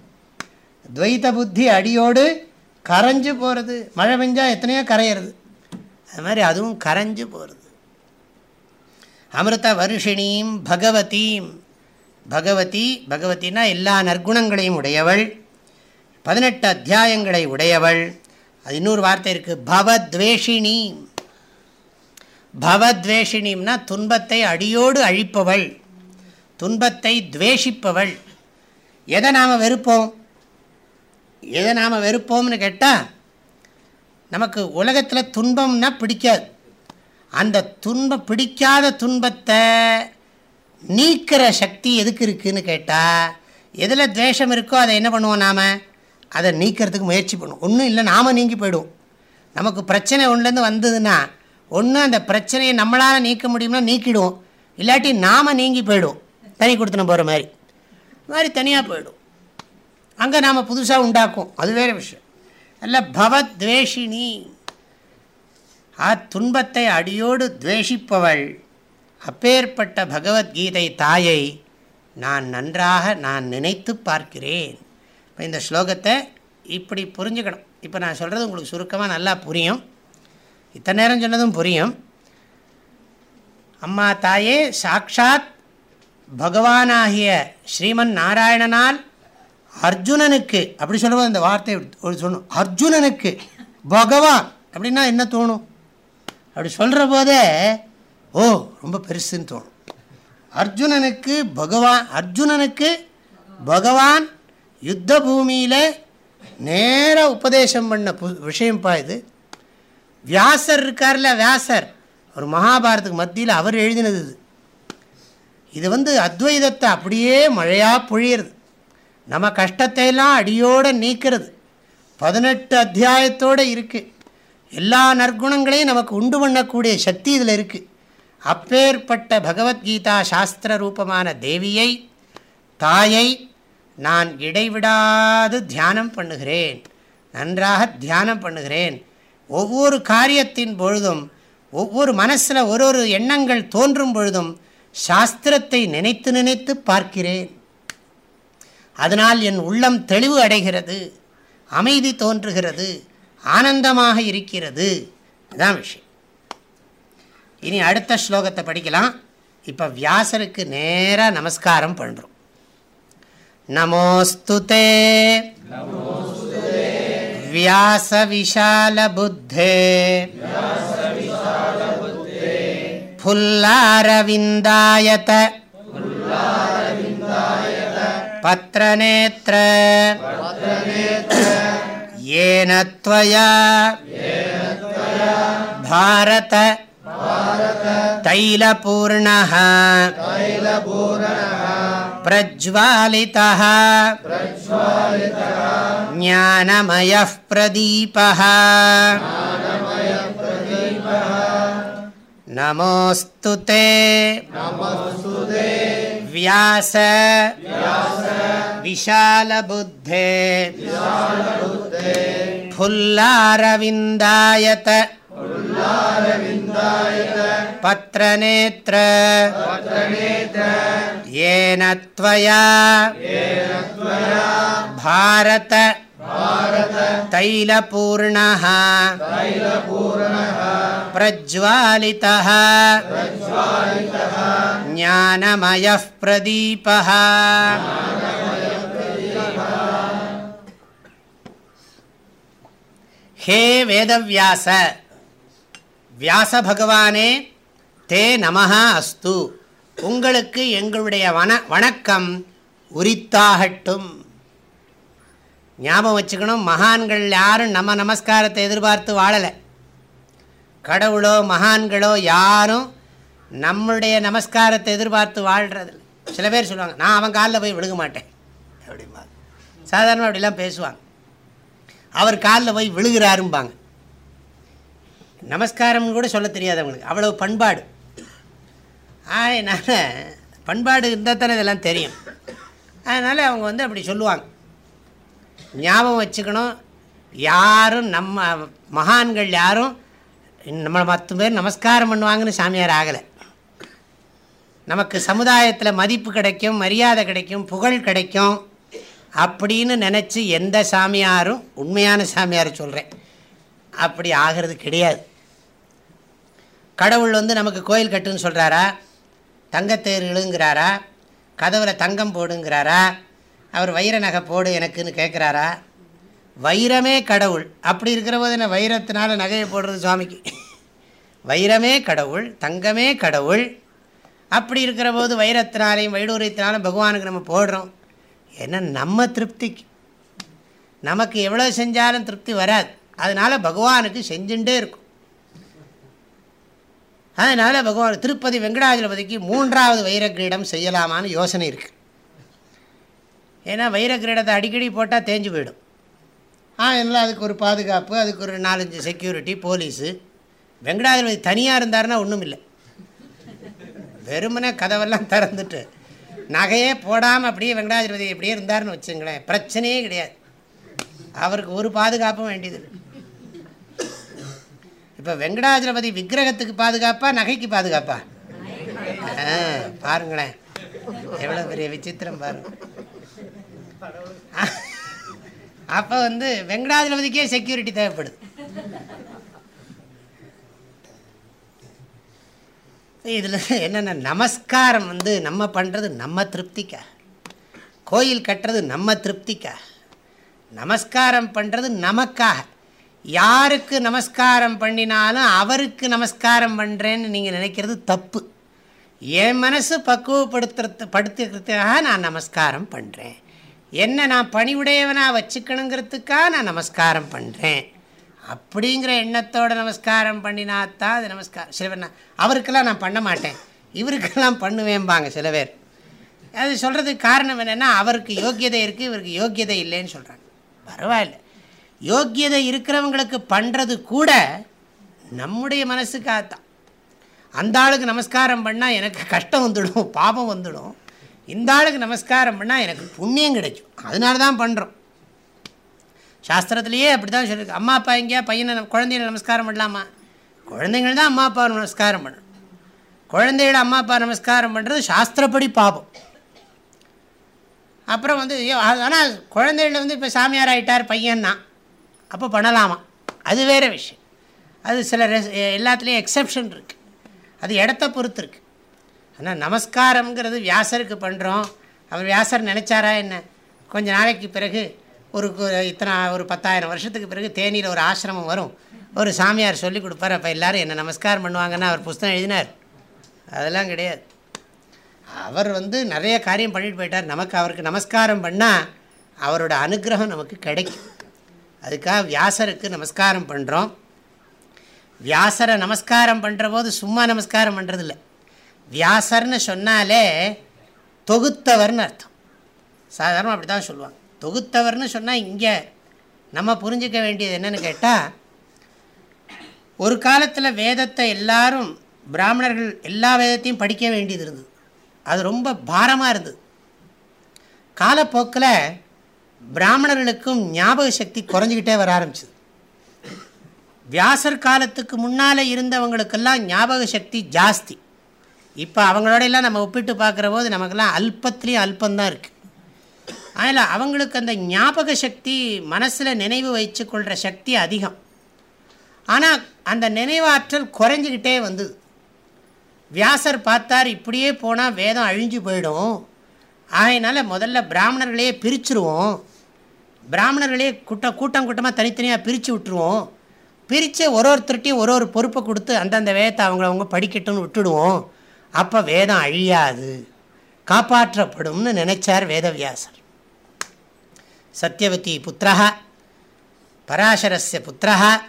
துவைத்த புத்தி அடியோடு கரைஞ்சு போகிறது மழை பெஞ்சால் எத்தனையோ கரையிறது. அது மாதிரி அதுவும் கரைஞ்சு போகிறது அமிர்த வருஷிணியும் பகவதீம். பகவதி பகவத்தின்னா எல்லா நற்குணங்களையும் உடையவள். பதினெட்டு அத்தியாயங்களை உடையவள். அது இன்னொரு வார்த்தை இருக்குது பவத்வேஷினி பவத்வேஷினிம்னா துன்பத்தை அடியோடு அழிப்பவள். துன்பத்தை துவேஷிப்பவள். எதை நாம் வெறுப்போம்? எதை நாம் வெறுப்போம்னு கேட்டால் நமக்கு உலகத்தில் துன்பம்னா பிடிக்காது. அந்த துன்பம் பிடிக்காத துன்பத்தை நீக்கிற சக்தி எதுக்கு இருக்குதுன்னு கேட்டால் எதில் துவேஷம் இருக்கோ அதை என்ன பண்ணுவோம் நாம்? அதை நீக்கிறதுக்கு முயற்சி பண்ணும். ஒன்றும் இல்லை நாம் நீங்கி போயிடுவோம். நமக்கு பிரச்சனை ஒன்றுலேருந்து வந்ததுன்னா ஒன்று அந்த பிரச்சனையை நம்மளால் நீக்க முடியும்னா நீக்கிடுவோம். இல்லாட்டி நாம் நீங்கி போயிடுவோம். தனி கொடுத்துன போகிற மாதிரி. மாதிரி தனியாக போயிடும் அங்கே நாம் புதுசாக உண்டாக்கும் அது வேறு விஷயம். அல்ல பவத்வேஷினி. ஆ துன்பத்தை அடியோடு துவேஷிப்பவள். அப்பேற்பட்ட பகவத்கீதை தாயை நான் நன்றாக நான் நினைத்து பார்க்கிறேன். இப்போ இந்த ஸ்லோகத்தை இப்படி புரிஞ்சுக்கணும். இப்போ நான் சொல்கிறது உங்களுக்கு சுருக்கமாக நல்லா புரியும். இத்தனை நேரம் சொன்னதும் புரியும். அம்மா தாயே சாக்ஷாத் பகவானாகிய ஸ்ரீமன் நாராயணனால் அர்ஜுனனுக்கு அப்படி சொல்லும்போது இந்த வார்த்தை சொல்லணும் அர்ஜுனனுக்கு பகவான் அப்படின்னா என்ன தோணும்? அப்படி சொல்கிற போதே ஓ ரொம்ப பெருசுன்னு தோணும். அர்ஜுனனுக்கு பகவான் அர்ஜுனனுக்கு பகவான் யுத்த பூமியில் நேராக உபதேசம் பண்ண பு விஷயம்ப்பா இது. வியாசர் இருக்கார்ல வியாசர். ஒரு மகாபாரத்துக்கு மத்தியில் அவர் எழுதினது இது. இது வந்து அத்வைதத்தை அப்படியே மழையாக பொழியிறது. நம்ம கஷ்டத்தையெல்லாம் அடியோடு நீக்கிறது. பதினெட்டு அத்தியாயத்தோடு இருக்குது எல்லா நற்குணங்களையும் நமக்கு உண்டு பண்ணக்கூடிய சக்தி இதில் இருக்குது அப்பேற்பட்ட பகவத்கீதா சாஸ்திர ரூபமான தேவியை தாயை நான் இடைவிடாது தியானம் பண்ணுகிறேன். நன்றாக தியானம் பண்ணுகிறேன். ஒவ்வொரு காரியத்தின் பொழுதும் ஒவ்வொரு மனசில் ஒரு ஒரு எண்ணங்கள் தோன்றும் பொழுதும் சாஸ்திரத்தை நினைத்து நினைத்து பார்க்கிறேன். அதனால் என் உள்ளம் தெளிவு அடைகிறது அமைதி தோன்றுகிறது ஆனந்தமாக இருக்கிறது. இதுதான் விஷயம். இனி அடுத்த ஸ்லோகத்தை படிக்கலாம். இப்போ வியாசருக்கு நேராக நமஸ்காரம் பண்ணுறோம் नमोऽस्तु ते व्यासविशालबुद्धे फुल्लारविन्दायत पत्रनेत्र येन त्वया भारत तैलपूर्णः प्रज्वालितः ज्ञानमयः प्रदीपः नमोऽस्तु ते व्यास विशालबुद्धे फुल्लारविन्दायत पत्रनेत्र येन त्वया भारत तैलपूर्णः प्रज्वालितः ज्ञानमयः प्रदीपः हे वेदव्यास வியாச பகவானே தே நமஹா அஸ்து. உங்களுக்கு எங்களுடைய வன வணக்கம் உரித்தாகட்டும். ஞாபகம் வச்சுக்கணும் மகான்கள் யாரும் நம்ம நமஸ்காரத்தை எதிர்பார்த்து வாழலை. கடவுளோ மகான்களோ யாரும் நம்மளுடைய நமஸ்காரத்தை எதிர்பார்த்து வாழ்கிறதில்ல சில பேர் சொல்லுவாங்க நான் அவன் காலில் போய் விழுக மாட்டேன். அப்படிம்பாங்க. சாதாரணமாக அப்படிலாம் பேசுவாங்க. அவர் காலில் போய் விழுகிறாரும்பாங்க. நமஸ்காரம்னு கூட சொல்ல தெரியாது அவங்களுக்கு. அவ்வளோ பண்பாடு. அதனால் பண்பாடு இருந்தால் தானே இதெல்லாம் தெரியும். அதனால் அவங்க வந்து அப்படி சொல்லுவாங்க. ஞாபகம் வச்சுக்கணும். யாரும் நம்ம மகான்கள் யாரும் நம்ம மற்ற பேர் நமஸ்காரம் பண்ணுவாங்கன்னு சாமியார் ஆகலை. நமக்கு சமுதாயத்தில் மதிப்பு கிடைக்கும் மரியாதை கிடைக்கும் புகழ் கிடைக்கும் அப்படின்னு நினச்சி எந்த சாமியாரும் உண்மையான சாமியார் சொல்கிறேன் அப்படி ஆகிறது கிடையாது. கடவுள் வந்து நமக்கு கோயில் கட்டுன்னு சொல்கிறாரா தங்கத்தேர் இழுங்கிறாரா? கதவில் தங்கம் போடுங்கிறாரா? அவர் வைர நகை போடு எனக்குன்னு கேட்குறாரா வைரமே கடவுள். அப்படி இருக்கிற போது என்ன வைரத்தினால நகையை போடுறது சுவாமிக்கு? வைரமே கடவுள் தங்கமே கடவுள். அப்படி இருக்கிற போது வைரத்தினாலையும் வைடூரியத்தினாலும் பகவானுக்கு நம்ம போடுறோம். ஏன்னா நம்ம திருப்திக்கு? நமக்கு எவ்வளோ செஞ்சாலும் திருப்தி வராது. அதனால் பகவானுக்கு செஞ்சுட்டே இருக்கும். அதனால் பகவான் திருப்பதி வெங்கடாஜலபதிக்கு மூன்றாவது வைரக்கிரீடம் செய்யலாமான்னு யோசனை இருக்குது ஏன்னா வைரக்கிரீடத்தை அடிக்கடி போட்டால் தேஞ்சு போயிடும். ஆ அதனால் அதுக்கு ஒரு பாதுகாப்பு அதுக்கு ஒரு நாலஞ்சு செக்யூரிட்டி போலீஸு. வெங்கடாஜலபதி தனியாக இருந்தார்னா ஒன்றும் இல்லை. வெறுமனே கதவெல்லாம் திறந்துட்டு நகையே போடாமல் அப்படியே வெங்கடாஜலபதி எப்படியே இருந்தாருன்னு வச்சுங்களேன் பிரச்சனையே கிடையாது. அவருக்கு ஒரு பாதுகாப்பும் வேண்டியது இப்போ வெங்கடாஜலபதி விக்கிரகத்துக்கு பாதுகாப்பா நகைக்கு பாதுகாப்பா? பாருங்களேன். எவ்வளோ பெரிய விசித்திரம் பாருங்க. அப்போ வந்து வெங்கடாஜலபதிக்கே செக்யூரிட்டி தேவைப்படுது. இதில் என்னென்ன நமஸ்காரம் வந்து நம்ம பண்ணுறது நம்ம திருப்திக்கா. கோயில் கட்டுறது நம்ம திருப்திக்கா. நமஸ்காரம் பண்ணுறது நமக்காக. யாருக்கு நமஸ்காரம் பண்ணினாலும் அவருக்கு நமஸ்காரம் பண்ணுறேன்னு நீங்கள் நினைக்கிறது தப்பு. என் மனசு பக்குவப்படுத்துறது படுத்துக்கிறதுக்காக நான் நமஸ்காரம் பண்ணுறேன் என்ன நான் பணிவுடையவனாக வச்சுக்கணுங்கிறதுக்காக நான் நமஸ்காரம் பண்ணுறேன் அப்படிங்கிற எண்ணத்தோடு நமஸ்காரம் பண்ணினாத்தான் அது நமஸ்காரம். சில பேர் நான் அவருக்கெல்லாம் நான் பண்ண மாட்டேன். இவருக்கெல்லாம் பண்ணுவேம்பாங்க சில பேர். அது சொல்கிறதுக்கு காரணம் என்னென்னா அவருக்கு யோக்கியதை இருக்குது இவருக்கு யோக்கியதை இல்லைன்னு சொல்கிறாங்க பரவாயில்ல. யோக்கியதை இருக்கிறவங்களுக்கு பண்ணுறது கூட நம்முடைய மனசுக்காகத்தான். அந்த ஆளுக்கு நமஸ்காரம் பண்ணால் எனக்கு கஷ்டம் வந்துடும் பாபம் வந்துடும். இந்த ஆளுக்கு நமஸ்காரம் பண்ணால் எனக்கு புண்ணியம் கிடைக்கும். அதனால தான் பண்ணுறோம் சாஸ்திரத்துலேயே அப்படி தான் சொல்லியிருக்கு அம்மா அப்பா எங்கேயா பையனை குழந்தைகளை நமஸ்காரம் பண்ணலாமா? குழந்தைங்கள் தான் அம்மா அப்பா நமஸ்காரம் பண்ணணும். குழந்தைகளை அம்மா அப்பா நமஸ்காரம் பண்ணுறது சாஸ்திரப்படி பாபம். அப்புறம் வந்து ஆனால் குழந்தைகளில் வந்து இப்போ சாமியார் ஆகிட்டார் பையன்னா அப்போ பண்ணலாமா? அது வேறு விஷயம். அது சில ரெஸ் எல்லாத்துலேயும் எக்ஸப்ஷன் இருக்குது அது இடத்த பொறுத்து இருக்குது ஆனால் நமஸ்காரங்கிறது வியாசருக்கு பண்ணுறோம் அவர் வியாசர் நினச்சாரா என்ன? கொஞ்ச நாளைக்கு பிறகு ஒரு இத்தனை ஒரு பத்தாயிரம் வருஷத்துக்கு பிறகு தேனியில் ஒரு ஆசிரமம் வரும். ஒரு சாமியார் சொல்லி கொடுப்பார் அப்போ எல்லோரும் என்ன நமஸ்காரம் பண்ணுவாங்கன்னா அவர் புஸ்தகம் எழுதினார். அதெல்லாம் கிடையாது. அவர் வந்து நிறைய காரியம் பண்ணிட்டு போயிட்டார். நமக்கு அவருக்கு நமஸ்காரம் பண்ணால் அவரோட அனுகிரகம் நமக்கு கிடைக்கும். அதுக்காக வியாசருக்கு நமஸ்காரம் பண்ணுறோம் வியாசரை நமஸ்காரம் பண்ணுற போது சும்மா நமஸ்காரம் பண்ணுறதில்ல வியாசர்னு சொன்னாலே தொகுத்தவர்னு அர்த்தம். சாதாரணம் அப்படி தான் சொல்லுவாங்க. தொகுத்தவர்னு சொன்னால் இங்கே நம்ம புரிஞ்சிக்க வேண்டியது என்னென்னு கேட்டால் ஒரு காலத்தில் வேதத்தை எல்லாரும் பிராமணர்கள் எல்லா வேதத்தையும் படிக்க வேண்டியது இருந்தது. அது ரொம்ப பாரமாக இருந்தது. காலப்போக்கில் பிராமணர்களுக்கும் ஞாபக சக்தி குறைஞ்சிக்கிட்டே வர ஆரம்பிச்சது. வியாசர் காலத்துக்கு முன்னால் இருந்தவங்களுக்கெல்லாம் ஞாபக சக்தி ஜாஸ்தி. இப்போ அவங்களோடையெல்லாம் நம்ம ஒப்பிட்டு பார்க்குற போது நமக்கெல்லாம் அல்பத்துலேயும் அல்பந்தான் இருக்குது அதில் அவங்களுக்கு அந்த ஞாபக சக்தி மனசில் நினைவு வச்சு கொள்கிற சக்தி அதிகம். ஆனால் அந்த நினைவாற்றல் குறைஞ்சிக்கிட்டே வந்தது. வியாசர் பார்த்தார் இப்படியே போனால் வேதம் அழிஞ்சு போயிடும். ஆகையினால முதல்ல பிராமணர்களையே பிரிச்சுருவோம். பிராமணர்களே கூட்டம் கூட்டம் கூட்டமாக தனித்தனியாக பிரித்து விட்டுருவோம். பிரித்து ஒரு ஒருத்தருட்டையும் ஒரு ஒரு பொறுப்பை கொடுத்து அந்தந்த வேதத்தை அவங்கள அவங்க படிக்கட்டும்னு விட்டுடுவோம். அப்போ வேதம் அழியாது. காப்பாற்றப்படும்னு நினைச்சார் வேதவியாசர். சத்யவதி புத்திரா பராசரஸ்ய புத்திரா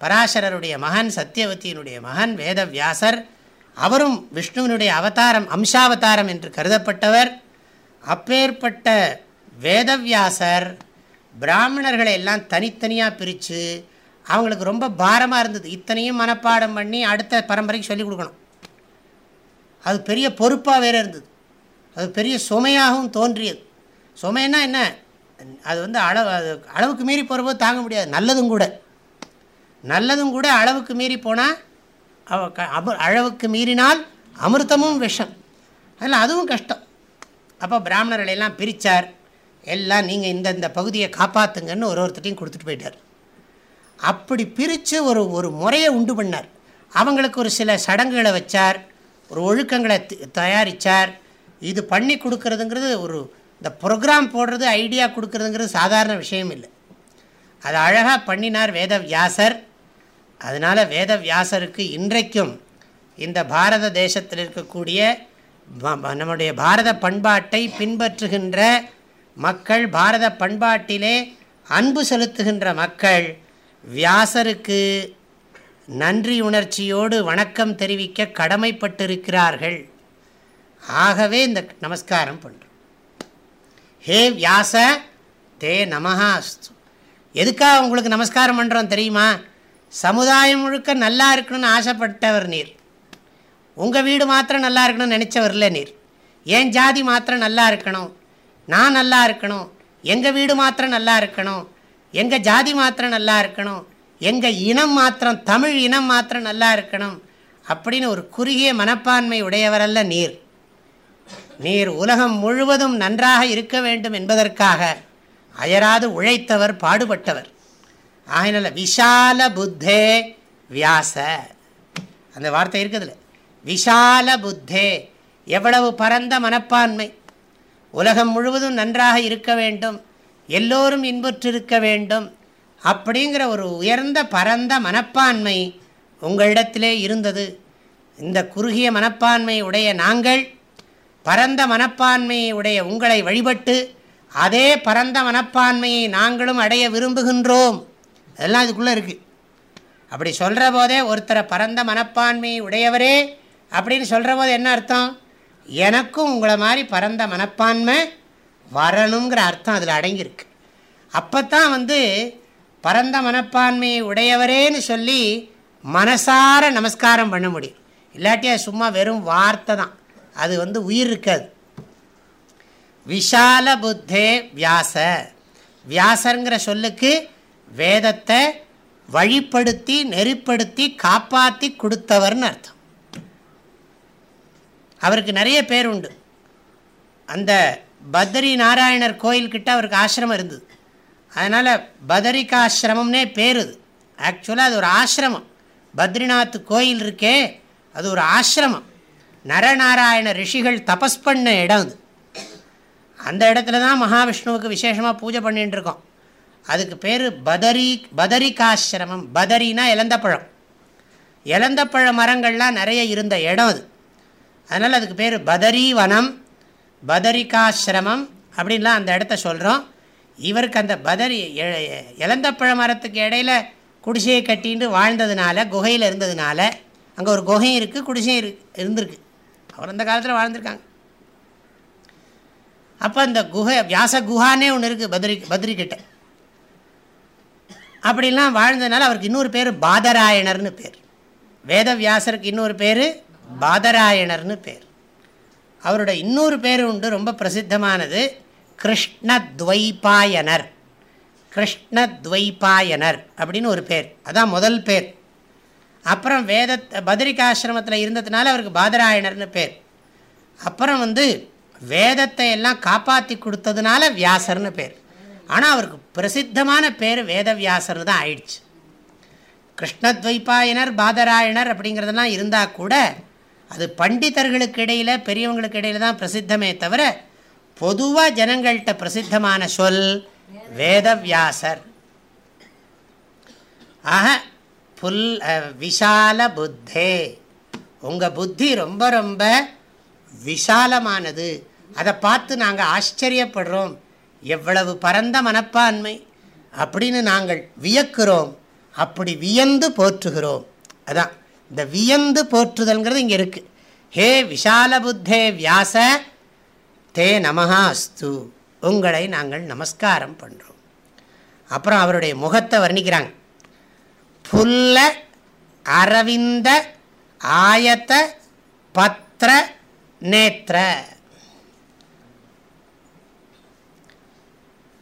பராசரருடைய மகன் சத்யவதியினுடைய மகன் வேதவியாசர் அவரும் விஷ்ணுவினுடைய அவதாரம் அம்சாவதாரம் என்று கருதப்பட்டவர். அப்பேற்பட்ட வேதவியாசர் பிராமணர்களை எல்லாம் தனித்தனியாக பிரித்து அவங்களுக்கு ரொம்ப பாரமாக இருந்தது. இத்தனையும் மனப்பாடம் பண்ணி அடுத்த பரம்பரைக்கு சொல்லிக் கொடுக்கணும். அது பெரிய பொறுப்பாக வேறு இருந்தது. அது பெரிய சுமையாகவும் தோன்றியது. சுமைன்னா என்ன? அது வந்து அளவு அது அளவுக்கு மீறி போகிறப்போ தாங்க முடியாது. நல்லதும் கூட. நல்லதும் கூட அளவுக்கு மீறி போனால் அளவுக்கு மீறினால் அமிர்தமும் விஷம். அதில் அதுவும் கஷ்டம். அப்போ பிராமணர்களை எல்லாம் பிரித்தார் எல்லாம் நீங்கள் இந்த இந்த பகுதியை காப்பாற்றுங்கன்னு ஒரு ஒருத்தட்டையும் கொடுத்துட்டு போயிட்டார். அப்படி பிரித்து ஒரு ஒரு முறையை உண்டு பண்ணார். அவங்களுக்கு ஒரு சில சடங்குகளை வச்சார். ஒரு ஒழுக்கங்களை தயாரித்தார் இது பண்ணி கொடுக்கறதுங்கிறது ஒரு இந்த ப்ரோக்ராம் போடுறது ஐடியா கொடுக்கறதுங்கிறது சாதாரண விஷயம் இல்லை. அது அழகாக பண்ணினார் வேத வியாசர் அதனால் வேத வியாசருக்கு இன்றைக்கும் இந்த பாரத தேசத்தில் இருக்கக்கூடிய நம்முடைய பாரத பண்பாட்டை பின்பற்றுகின்ற மக்கள் பாரத பண்பாட்டிலே அன்பு செலுத்துகின்ற மக்கள் வியாசருக்கு நன்றி உணர்ச்சியோடு வணக்கம் தெரிவிக்க கடமைப்பட்டிருக்கிறார்கள். ஆகவே இந்த நமஸ்காரம் பண்ணுறோம் ஹே வியாச தே நமஹா. அஸ்து எதுக்காக உங்களுக்கு நமஸ்காரம் பண்ணுறோம் தெரியுமா? சமுதாயம் முழுக்க நல்லா இருக்கணும்னு ஆசைப்பட்டவர் நீர். உங்கள் வீடு மாத்திரம் நல்லா இருக்கணும்னு நினச்சவர்ல நீர். என் ஜாதி மாத்திரம் நல்லா இருக்கணும்? நான் நல்லா இருக்கணும். எங்கள் வீடு மாத்திரம் நல்லா இருக்கணும்? எங்கள் ஜாதி மாத்திரம் நல்லா இருக்கணும்? எங்கள் இனம் மாத்திரம் தமிழ் இனம் மாத்திரம் நல்லா இருக்கணும்? அப்படின்னு ஒரு குறுகிய மனப்பான்மை உடையவரல்ல நீர். நீர் உலகம் முழுவதும் நன்றாக இருக்க வேண்டும் என்பதற்காக அயராது உழைத்தவர் பாடுபட்டவர். ஆகினால விஷால புத்தே வியாச. அந்த வார்த்தை இருக்குதுல்ல விஷால புத்தே எவ்வளவு பரந்த மனப்பான்மை. உலகம் முழுவதும் நன்றாக இருக்க வேண்டும். எல்லோரும் இன்புற்றிருக்க வேண்டும். அப்படிங்கிற ஒரு உயர்ந்த பரந்த மனப்பான்மை உங்களிடத்திலே இருந்தது. இந்த குறுகிய மனப்பான்மை உடைய நாங்கள் பரந்த மனப்பான்மையை உடைய உங்களை வழிபட்டு அதே பரந்த மனப்பான்மையை நாங்களும் அடைய விரும்புகின்றோம். அதெல்லாம் இதுக்குள்ளே இருக்குது அப்படி சொல்கிற போதே ஒருத்தரை பரந்த மனப்பான்மையை உடையவரே அப்படின்னு சொல்கிற போது என்ன அர்த்தம்? எனக்கும் உங்களை மாதிரி பரந்த மனப்பான்மை வரணுங்கிற அர்த்தம் அதில் அடங்கியிருக்கு. அப்போ தான் வந்து பரந்த மனப்பான்மையை உடையவரேன்னு சொல்லி மனசார நமஸ்காரம் பண்ண முடியும். இல்லாட்டி அது சும்மா வெறும் வார்த்தை தான். அது வந்து உயிர் இருக்காது. விஷால புத்தே வியாச. வியாசங்கிற சொல்லுக்கு வேதத்தை வழிப்படுத்தி நெறிப்படுத்தி காப்பாற்றி கொடுத்தவர்னு அர்த்தம். அவருக்கு நிறைய பேர் உண்டு. அந்த பத்ரி நாராயணர் கோயில்கிட்ட அவருக்கு ஆசிரமம் இருந்தது. அதனால் பதரிகாசிரமம்னே பேர் இது ஆக்சுவலாக அது ஒரு ஆசிரமம். பத்ரிநாத் கோயில் இருக்கே அது ஒரு ஆசிரமம். நரநாராயண ரிஷிகள் தபஸ் பண்ண இடம் அது. அந்த இடத்துல தான் மகாவிஷ்ணுவுக்கு விசேஷமாக பூஜை பண்ணிட்டு இருக்கோம். அதுக்கு பேர் பதரி பதரிகாசிரமம். பதரினா இலந்தப்பழம் இலந்தப்பழ மரங்கள்லாம் நிறைய இருந்த இடம் அது. அதனால் அதுக்கு பேர் பதரி வனம் பதரிகாசிரமம் அப்படின்லாம் அந்த இடத்த சொல்கிறோம் இவருக்கு அந்த பதரி இலந்தப்பழ மரத்துக்கு இடையில குடிசையை கட்டின்னு வாழ்ந்ததுனால குகையில் இருந்ததுனால அங்கே ஒரு குகையும் இருக்குது குடிசையும் இரு இருந்திருக்கு. அவர் அந்த காலத்தில் வாழ்ந்திருக்காங்க. அப்போ அந்த குகை வியாச குஹானே ஒன்று இருக்குது பத்ரி பத்ரிக்கிட்ட அப்படிலாம் வாழ்ந்ததுனால அவருக்கு இன்னொரு பேர் பாதராயணர்னு பேர். வேதவியாசருக்கு இன்னொரு பேர் பாதராயணர்னு பேர். அவரோட இன்னொரு பேர் உண்டு ரொம்ப பிரசித்தமானது கிருஷ்ணத்வைபாயனர். கிருஷ்ணத்வைபாயனர் அப்படின்னு ஒரு பேர். அதான் முதல் பேர். அப்புறம் வேத பத்ரிகாசிரமத்தில் இருந்ததுனால அவருக்கு பாதராயணர்னு பேர். அப்புறம் வந்து வேதத்தை எல்லாம் காப்பாற்றி கொடுத்ததுனால வியாசர்னு பேர். ஆனால் அவருக்கு பிரசித்தமான பேர் வேதவியாசர் தான் ஆயிடுச்சு. கிருஷ்ணத்வைபாயனர் பாதராயணர் அப்படிங்கிறதெல்லாம் இருந்தால் கூட அது பண்டிதர்களுக்கு இடையில் பெரியவங்களுக்கு இடையில் தான் பிரசித்தமே தவிர பொதுவாக ஜனங்கள்கிட்ட பிரசித்தமான சொல் வேதவியாசர். ஆக புல் விஷால புத்தே. உங்கள் புத்தி ரொம்ப ரொம்ப விஷாலமானது. அதை பார்த்து நாங்கள் ஆச்சரியப்படுறோம். எவ்வளவு பரந்த மனப்பான்மை. அப்படின்னு நாங்கள் வியக்கிறோம். அப்படி வியந்து போற்றுகிறோம். அதான். இந்த வியந்து போற்றுதல்ங்கிறது இங்கே இருக்குது ஹே விஷால புத்தே வியாச தே நமஹா அஸ்து. உங்களை நாங்கள் நமஸ்காரம் பண்ணுறோம் அப்புறம் அவருடைய முகத்தை வர்ணிக்கிறாங்க. புல்ல அரவிந்த ஆயத்த பத்திர நேத்திர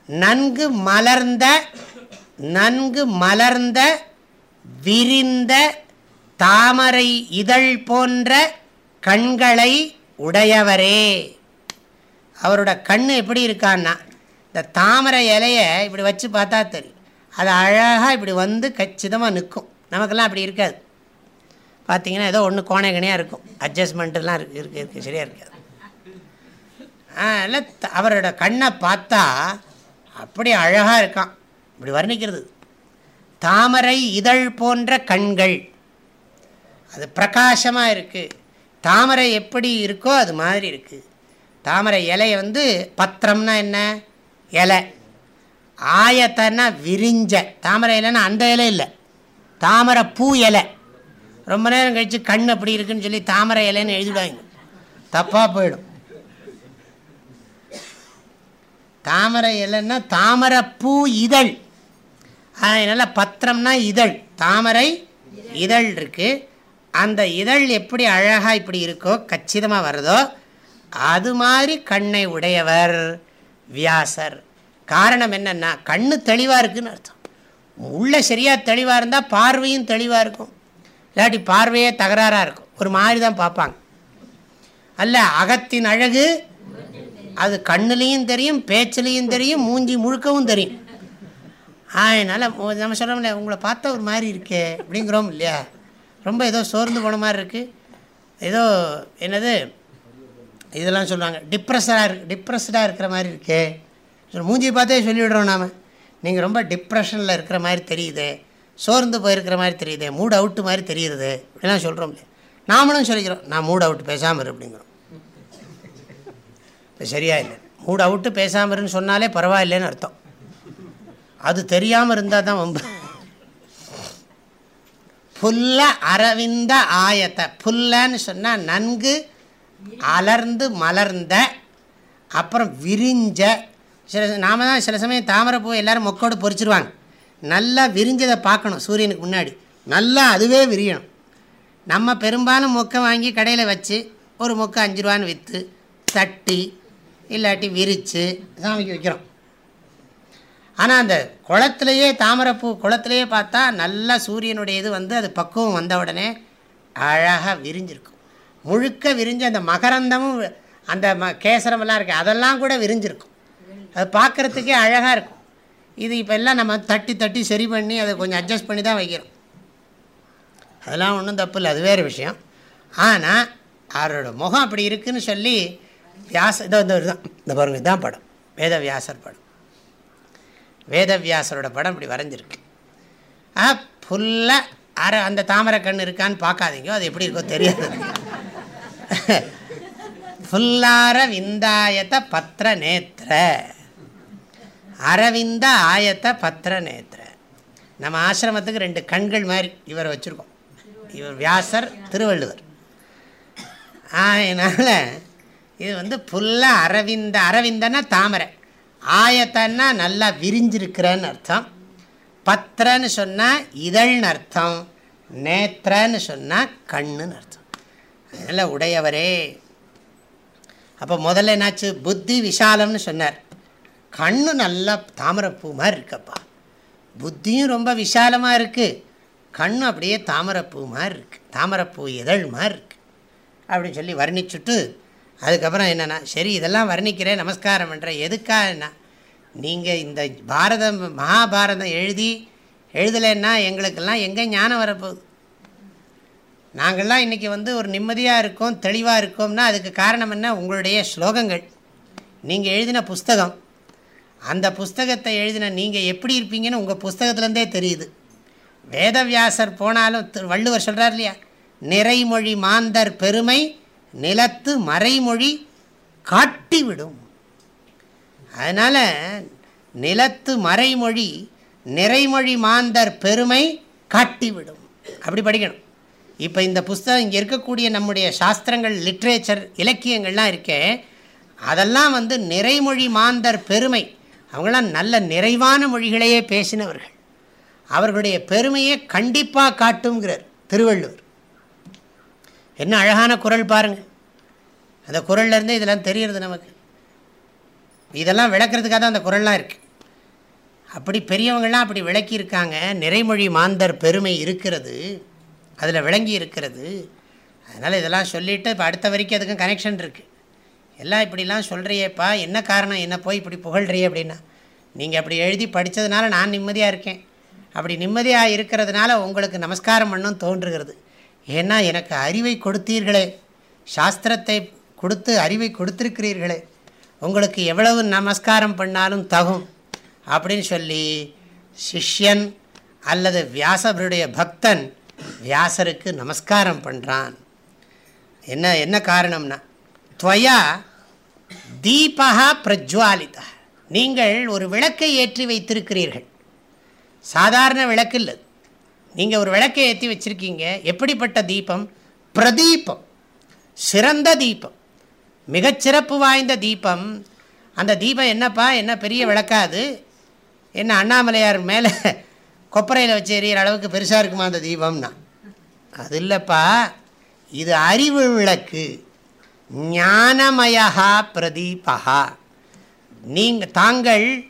நன்கு மலர்ந்த நன்கு மலர்ந்த விரிந்த தாமரை இதழ் போன்ற கண்களை உடையவரே. அவரோட கண் எப்படி இருக்கான்னா இந்த தாமரை இலையை இப்படி வச்சு பார்த்தா தெரியும். அது அழகாக இப்படி வந்து கச்சிதமாக நிற்கும். நமக்கெல்லாம் அப்படி இருக்காது. பார்த்தீங்கன்னா ஏதோ ஒன்று கோணைகணையாக இருக்கும். அட்ஜஸ்ட்மெண்ட்டுலாம் இருக்கு இருக்கு இருக்குது சரியாக இருக்காது. இல்லை அவரோட கண்ணை பார்த்தா அப்படி அழகாக இருக்கான். இப்படி வர்ணிக்கிறது. தாமரை இதழ் போன்ற கண்கள். அது பிரகாசமாக இருக்குது தாமரை எப்படி இருக்கோ அது மாதிரி இருக்குது தாமரை இலையை வந்து பத்திரம்னா என்ன? இலை. ஆயத்தன்னா விரிஞ்ச. தாமரை இலைன்னா அந்த இலை இல்லை. தாமரை பூ இலை. ரொம்ப நேரம் கழித்து கண் அப்படி இருக்குன்னு சொல்லி தாமரை இலைன்னு எழுதிடுவாங்க தப்பாக போயிடும். தாமரை இலைன்னா தாமரை பூ இதழ். அதனால் பத்திரம்னா இதழ். தாமரை இதழ் இருக்குது அந்த இதழ் எப்படி அழகாக இப்படி இருக்கோ கச்சிதமாக வருதோ அது மாதிரி கண்ணை உடையவர் வியாசர். காரணம் என்னென்னா கண்ணு தெளிவாக இருக்குதுன்னு அர்த்தம். உள்ளே சரியாக தெளிவாக இருந்தால் பார்வையும் தெளிவாக இருக்கும். இல்லாட்டி பார்வையே தகராறாக இருக்கும். ஒரு மாதிரி தான் பார்ப்பாங்க. அல்ல அகத்தின் அழகு அது கண்ணுலேயும் தெரியும் பேச்சுலேயும் தெரியும் மூஞ்சி முழுக்கவும் தெரியும். அதனால் நம்ம சொல்கிறோம்ல உங்களை பார்த்தா ஒரு மாதிரி இருக்கே அப்படிங்கிறோம் இல்லையா? ரொம்ப ஏதோ சோர்ந்து போன மாதிரி இருக்குது ஏதோ என்னது? இதெல்லாம் சொல்லுவாங்க டிப்ரெஸ்டாக இருக்கு டிப்ரெஸ்டாக இருக்கிற மாதிரி இருக்கே. மூஞ்சி பார்த்தே சொல்லிவிடுறோம் நாம். நீங்கள் ரொம்ப டிப்ரெஷனில் இருக்கிற மாதிரி தெரியுது. சோர்ந்து போயிருக்கிற மாதிரி தெரியுது. மூட் அவுட்டு மாதிரி தெரியுது. இப்படிலாம் சொல்கிறோம் இல்லையா நாமளும் சொல்லிக்கிறோம். நான் மூட் அவுட் பேசாமல் இரு அப்படிங்கிறோம். இப்போ சரியா இல்லை. மூட் அவுட்டு பேசாமல் இருன்னு சொன்னாலே பரவாயில்லைன்னு அர்த்தம். அது தெரியாமல் இருந்தால் தான் வம்பு. புல்ல அரவிந்த ஆயத்தை. புல்லன்னு சொன்னால் நன்கு அலர்ந்து மலர்ந்த அப்புறம் விரிஞ்ச. சில நாம தான் சில சமயம் தாமரை பூ எல்லோரும் மொக்கோடு பொறிச்சிருவாங்க நல்லா விரிஞ்சதை பார்க்கணும் சூரியனுக்கு முன்னாடி. நல்லா அதுவே விரியணும். நம்ம பெரும்பாலும் மொக்கை வாங்கி கடையில் வச்சு ஒரு மொக்கை அஞ்சு ரூபான்னு விற்று தட்டி இல்லாட்டி விரித்து சாமிக்கு வைக்கிறோம். ஆனால் அந்த குளத்துலையே தாமரைப்பூ குளத்துலையே பார்த்தா நல்லா சூரியனுடைய இது வந்து அது பக்குவம் வந்த உடனே அழகாக விரிஞ்சிருக்கும். முழுக்க விரிஞ்சு அந்த மகரந்தமும் அந்த ம கேசரமெல்லாம் இருக்குது அதெல்லாம் கூட விரிஞ்சிருக்கும். அது பார்க்குறதுக்கே அழகாக இருக்கும். இது இப்போ எல்லாம் நம்ம தட்டி தட்டி சரி பண்ணி அதை கொஞ்சம் அட்ஜஸ்ட் பண்ணி தான் வைக்கிறோம். அதெல்லாம் ஒன்றும் தப்பு இல்லை அது வேறு விஷயம். ஆனால் அவரோட முகம் அப்படி இருக்குதுன்னு சொல்லி வியாச இதோ இந்த தான் இந்த பாருங்கள் இதுதான் படம். வேத வியாசர் படம். வேதவியாசரோட படம் இப்படி வரைஞ்சிருக்கு. ஆ ஃபுல்லாக அரை அந்த தாமரை கண் இருக்கான்னு பார்க்காதீங்க அது எப்படி இருக்கோ தெரியாது. ஃபுல்லார விந்தாயத்த பத்திர நேத்திர. அரவிந்த ஆயத்த பத்திர நேத்திர. நம்ம ஆசிரமத்துக்கு ரெண்டு கண்கள் மாதிரி இவரை வச்சுருக்கோம். இவர் வியாசர் திருவள்ளுவர். அதனால் இது வந்து ஃபுல்லாக அரவிந்த அரவிந்தன்னா தாமரை. ஆயத்தன்னா நல்லா விரிஞ்சிருக்கிறன்னு அர்த்தம். பத்திரன்னு சொன்னால் இதழ்னு அர்த்தம். நேத்திரன்னு சொன்னால் கண்ணுன்னு அர்த்தம். அதனால் உடையவரே. அப்போ முதல்ல என்னாச்சு? புத்தி விஷாலம்னு சொன்னார். கண்ணு நல்லா தாமரைப்பூ மாதிரி இருக்கப்பா. புத்தியும் ரொம்ப விஷாலமாக இருக்குது கண்ணு அப்படியே தாமரைப்பூ மாதிரி இருக்குது தாமரைப்பூ இதழ் மாதிரி இருக்குது அப்படின்னு சொல்லி வர்ணிச்சுட்டு அதுக்கப்புறம் என்னென்னா சரி இதெல்லாம் வர்ணிக்கிறேன் நமஸ்காரம் பண்ணுறேன் எதுக்காக என்ன? நீங்கள் இந்த பாரதம் மகாபாரதம் எழுதி எழுதலைன்னா எங்களுக்கெல்லாம் எங்கே ஞானம் வரப்போகுது? நாங்கள்லாம் இன்றைக்கி வந்து ஒரு நிம்மதியாக இருக்கோம் தெளிவாக இருக்கோம்னா அதுக்கு காரணம் என்ன? உங்களுடைய ஸ்லோகங்கள். நீங்கள் எழுதின புஸ்தகம். அந்த புஸ்தகத்தை எழுதின நீங்கள் எப்படி இருப்பீங்கன்னு உங்கள் புஸ்தகத்துலேருந்தே தெரியுது. வேதவியாசர் போனாலும் வள்ளுவர் சொல்கிறார் இல்லையா? நிறைமொழி மாந்தர் பெருமை நிலத்து மறைமொழி காட்டிவிடும். அதனால் நிலத்து மறைமொழி நிறைமொழி மாந்தர் பெருமை காட்டிவிடும். அப்படி படிக்கணும். இப்போ இந்த புஸ்தகம் இங்கே இருக்கக்கூடிய நம்முடைய சாஸ்திரங்கள் லிட்ரேச்சர் இலக்கியங்கள்லாம் இருக்கே அதெல்லாம் வந்து நிறைமொழி மாந்தர் பெருமை. அவங்களாம் நல்ல நிறைவான மொழிகளையே பேசினவர்கள். அவர்களுடைய பெருமையை கண்டிப்பாக காட்டுங்கிறார் திருவள்ளுவர். என்ன அழகான குரல் பாருங்கள் அந்த குரல்லேருந்தே இதெல்லாம் தெரிகிறது நமக்கு. இதெல்லாம் விளக்குறதுக்காக தான் அந்த குரல்லாம் இருக்குது அப்படி பெரியவங்கள்லாம் அப்படி விளக்கியிருக்காங்க. நிறைமொழி மாந்தர் பெருமை இருக்கிறது. அதில் விளங்கி இருக்கிறது. அதனால் இதெல்லாம் சொல்லிவிட்டு இப்போ அடுத்த வரைக்கும் அதுக்கும் கனெக்ஷன் இருக்குது எல்லாம் இப்படிலாம் சொல்கிறியேப்பா என்ன காரணம்? என்ன போய் இப்படி புகழ்றியே அப்படின்னா நீங்கள் அப்படி எழுதி படித்ததுனால நான் நிம்மதியாக இருக்கேன். அப்படி நிம்மதியாக இருக்கிறதுனால உங்களுக்கு நமஸ்காரம் பண்ணும் தோன்றுகிறது. ஏன்னா எனக்கு அறிவை கொடுத்தீர்களே. சாஸ்திரத்தை கொடுத்து அறிவை கொடுத்துருக்கிறீர்களே. உங்களுக்கு எவ்வளவு நமஸ்காரம் பண்ணாலும் தகும். அப்படின்னு சொல்லி சிஷ்யன் அல்லது வியாசருடைய பக்தன் வியாசருக்கு நமஸ்காரம் பண்ணுறான் என்ன என்ன காரணம்னா துவயா தீபகா பிரஜ்வாலிதா நீங்கள் ஒரு விளக்கை ஏற்றி வைத்திருக்கிறீர்கள். சாதாரண விளக்கு இல்லை நீங்கள் ஒரு விளக்கை ஏற்றி வச்சுருக்கீங்க. எப்படிப்பட்ட தீபம்? பிரதீபம். சிறந்த தீபம். மிகச்சிறப்பு வாய்ந்த தீபம். அந்த தீபம் என்னப்பா? என்ன பெரிய விளக்காது என்ன அண்ணாமலையார் மேலே கொப்பரையில் வச்சு எறிகிற அளவுக்கு பெருசாக இருக்குமா அந்த தீபம்னா? அது இல்லைப்பா. இது அறிவு விளக்கு. ஞானமயா பிரதீபா நீங்கள் தாங்கள்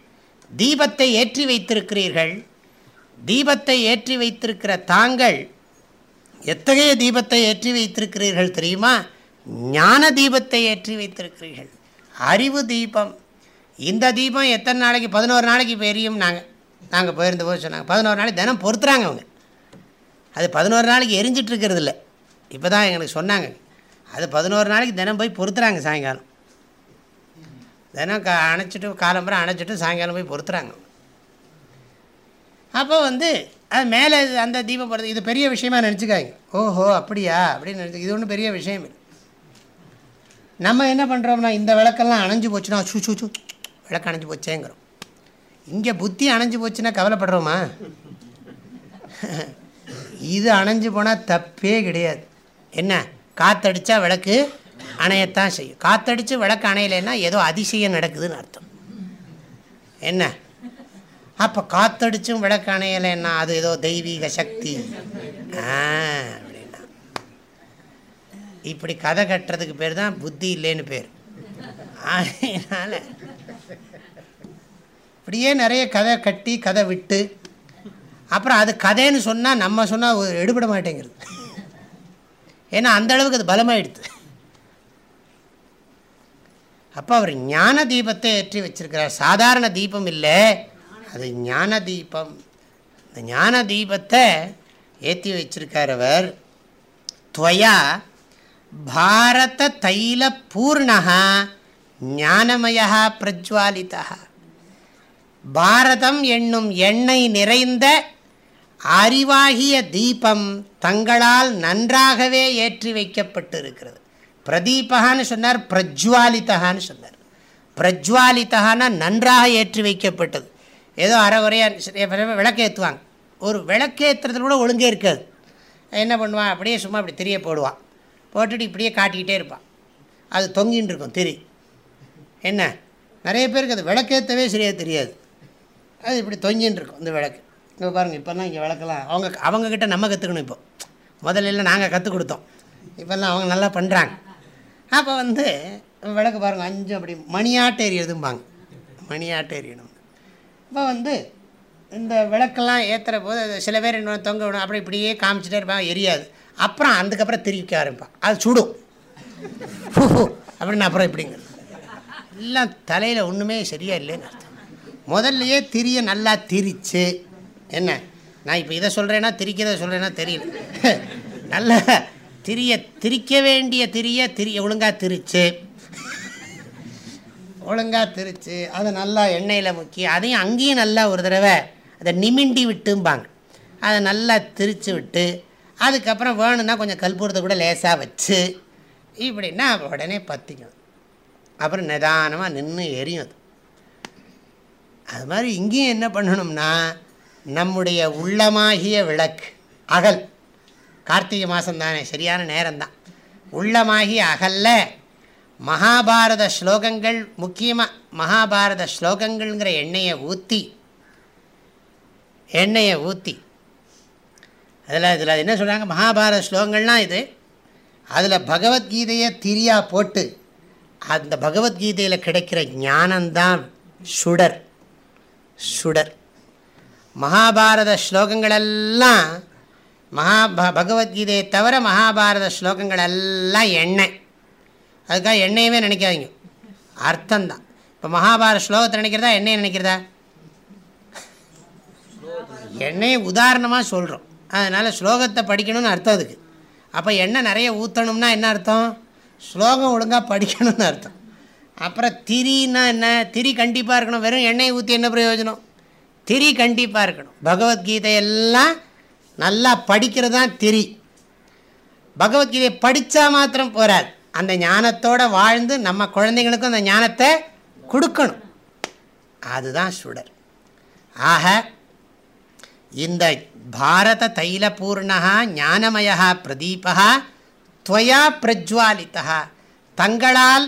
தீபத்தை ஏற்றி வைத்திருக்கிறீர்கள். தீபத்தை ஏற்றி வைத்திருக்கிற தாங்கள் எத்தகைய தீபத்தை ஏற்றி வைத்திருக்கிறீர்கள் தெரியுமா? ஞான தீபத்தை ஏற்றி வைத்திருக்கிறீர்கள். அறிவு தீபம். இந்த தீபம் எத்தனை நாளைக்கு? பதினோரு நாளைக்கு இப்போ எரியும் நாங்கள் நாங்கள் போயிருந்த போது சொன்னாங்க பதினோரு நாளைக்கு தினம் பொறுத்துறாங்க அவங்க. அது பதினோரு நாளைக்கு எரிஞ்சிட்ருக்கிறது இல்லை. இப்போ தான் எங்களுக்கு சொன்னாங்க. அது பதினோரு நாளைக்கு தினம் போய் பொறுத்துறாங்க சாயங்காலம். தினம் க அணைச்சிட்டு காலம்பரம் அணைச்சிட்டு சாயங்காலம் போய் பொறுத்துறாங்க. அப்போ வந்து அது மேலே அந்த தீபம் போடுறது இது பெரிய விஷயமா நினச்சிக்காங்க ஓஹோ அப்படியா? அப்படின்னு நினச்சி இது ஒன்றும் பெரிய விஷயம் இல்லை. நம்ம என்ன பண்ணுறோம்னா இந்த விளக்கெல்லாம் அணைஞ்சு போச்சுன்னா சூ சூ சூ விளக்கு அணைஞ்சு போச்சேங்கிறோம். இங்கே புத்தி அணைஞ்சு போச்சுன்னா கவலைப்படுறோமா? இது அணைஞ்சு போனால் தப்பே கிடையாது. என்ன? காத்தடிச்சா விளக்கு அணையத்தான் செய்யும். காற்றடித்து விளக்கு அணையலைன்னா ஏதோ அதிசயம் நடக்குதுன்னு அர்த்தம். என்ன? அப்போ காத்தடிச்சும் விளக்கு அணையலைன்னா அது ஏதோ தெய்வீக சக்தி. அப்படின்னா. இப்படி கதை கட்டுறதுக்கு பேர் தான் புத்தி இல்லைன்னு பேர். அதனால் இப்படியே நிறைய கதை கட்டி கதை விட்டு அப்புறம் அது கதைன்னு சொன்னால் நம்ம சொன்னால் எடுபட மாட்டேங்கிறது. ஏன்னா அந்த அளவுக்கு அது பலமாயிடுது. அப்போ அவர் ஞான தீபத்தை ஏற்றி வச்சிருக்கிறார். சாதாரண தீபம் இல்லை. அது ஞான தீபம். இந்த ஞான தீபத்தை ஏற்றி வச்சிருக்கார் அவர். துவயா பாரத தைல பூர்ணா ஞானமயா பிரஜ்வாலிதா பாரதம் என்னும் எண்ணெய் நிறைந்த அறிவாகிய தீபம் தங்களால் நன்றாகவே ஏற்றி வைக்கப்பட்டிருக்கிறது. பிரதீபகான்னு சொன்னார் பிரஜ்வாலிதகான்னு சொன்னார். பிரஜ்வாலிதகான நன்றாக ஏற்றி வைக்கப்பட்டது. ஏதோ அறகுறையாக விளக்கேற்றுவாங்க ஒரு விளக்கேற்றுறதுல கூட ஒழுங்கே இருக்காது. என்ன பண்ணுவான் அப்படியே சும்மா அப்படி திரிய போடுவான் போட்டுட்டு இப்படியே காட்டிக்கிட்டே இருப்பான் அது தொங்கின்னு இருக்கும் திரி. என்ன? நிறைய பேருக்கு அது விளக்கேற்றவே சரியாக தெரியாது. அது இப்படி தொங்கின்னு இருக்கும் இந்த விளக்கு. இப்போ பாருங்கள் இப்போல்லாம் இங்கே விளக்கலாம் அவங்க அவங்கக்கிட்ட நம்ம கற்றுக்கணும் இப்போ. முதல்ல நாங்கள் கற்றுக் கொடுத்தோம். இப்போல்லாம் அவங்க நல்லா பண்ணுறாங்க அப்போ வந்து விளக்கு பாருங்கள் அஞ்சு அப்படி மணியாட்டு எரியதும்பாங்க மணியாட்டு எரியணும் இப்போ வந்து இந்த விளக்கெல்லாம் ஏற்றுற போது சில பேர் என்ன தொங்க விடும். அப்படி இப்படியே காமிச்சிட்டே இருப்பாங்க. எரியாது. அப்புறம் அதுக்கப்புறம் திரிக்க ஆரம்பிப்பான் அது சுடும். அப்படின்னு அப்புறம் இப்படிங்க எல்லாம் தலையில் ஒன்றுமே சரியாக இல்லைன்னு அர்த்தம். முதல்லையே திரிய நல்லா திரிச்சு. என்ன? நான் இப்போ இதை சொல்கிறேன்னா திரிக்கிறத சொல்கிறேன்னா தெரியல. நல்லா திரிய திரிக்க வேண்டிய திரிய திரிய ஒழுங்காக திரிச்சு. ஒழுங்காக திரித்து அதை நல்லா எண்ணெயில் முக்கி அதையும் அங்கேயும் நல்லா ஒரு தடவை அதை நிமிண்டி விட்டும்பாங்க. அதை நல்லா திரித்து விட்டு அதுக்கப்புறம் வேணும்னா கொஞ்சம் கல்பூரத்தை கூட லேசாக வச்சு இப்படின்னா உடனே பற்றிக்கும் அப்புறம் நிதானமாக நின்று எரியும் அது. அது மாதிரி இங்கேயும் என்ன பண்ணணும்னா நம்முடைய உள்ளமாகிய விளக்கு அகல். கார்த்திகை மாதம் தானே சரியான நேரம்தான். உள்ளமாகிய அகல்ல மகாபாரத ஸ்லோகங்கள் முக்கியமாக மகாபாரத ஸ்லோகங்கள்ங்கிற எண்ணெயை ஊற்றி எண்ணெயை ஊற்றி அதில் இதில் என்ன சொல்கிறாங்க மகாபாரத ஸ்லோகங்கள்லாம் இது அதில் பகவத்கீதையை திரியாக போட்டு அந்த பகவத்கீதையில் கிடைக்கிற ஞானந்தான் சுடர் சுடர். மகாபாரத ஸ்லோகங்களெல்லாம் மகா பகவத்கீதையை தவிர மகாபாரத ஸ்லோகங்களெல்லாம் எண்ணெய். அதுக்காக எண்ணெயவே நினைக்காதீங்க. அர்த்தந்தான் இப்போ மகாபாரத ஸ்லோகத்தை நினைக்கிறதா என்னையை நினைக்கிறதா? எண்ணெயை உதாரணமாக சொல்கிறோம் அதனால் ஸ்லோகத்தை படிக்கணும்னு அர்த்தம் அதுக்கு. அப்போ எண்ணெய் நிறைய ஊற்றணும்னா என்ன அர்த்தம்? ஸ்லோகம் ஒழுங்காக படிக்கணும்னு அர்த்தம். அப்புறம் திரின்னா என்ன? திரி கண்டிப்பாக இருக்கணும். வெறும் எண்ணெயை ஊற்றி என்ன பிரயோஜனம்? திரி கண்டிப்பாக இருக்கணும். பகவத்கீதையெல்லாம் நல்லா படிக்கிறது தான் திரி. பகவத்கீதையை படித்தா மாத்திரம் போகாது அந்த ஞானத்தோடு வாழ்ந்து நம்ம குழந்தைங்களுக்கும் அந்த ஞானத்தை கொடுக்கணும். அதுதான் சுடர். ஆக இந்த பாரத தைலபூர்ணா ஞானமயா பிரதீபா துவயா பிரஜ்வாலித்தா தங்களால்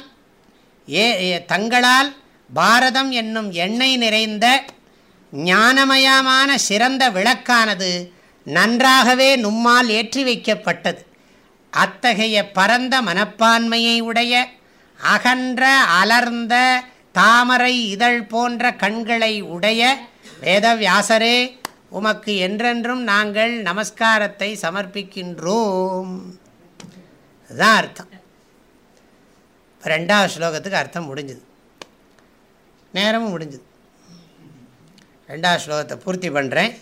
ஏ தங்களால் பாரதம் என்னும் எண்ணெய் நிறைந்த ஞானமயமான சிறந்த விளக்கானது நன்றாகவே நும்மால் ஏற்றி வைக்கப்பட்டது. அத்தகைய பரந்த மனப்பான்மையை உடைய அகன்ற அலர்ந்த தாமரை இதழ் போன்ற கண்களை உடைய வேதவியாசரே உமக்கு என்றென்றும் நாங்கள் நமஸ்காரத்தை சமர்ப்பிக்கின்றோம். அதுதான் அர்த்தம். ரெண்டாவது ஸ்லோகத்துக்கு அர்த்தம் முடிஞ்சுது. நேரமும் முடிஞ்சுது. ரெண்டாவது ஸ்லோகத்தை பூர்த்தி பண்ணுறேன்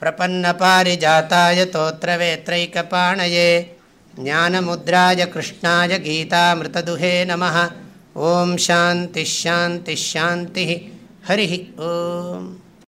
பிரபன்ன பாரிஜாத்தாய தோத்திரவேத்ரைக்கபாணயே. ஞானமுத்ராய கிருஷ்ணாய கீதாமிருததுஹே நம ஓம் சாந்தி ஷாந்தி ஷாந்தி ஹரி ஓம்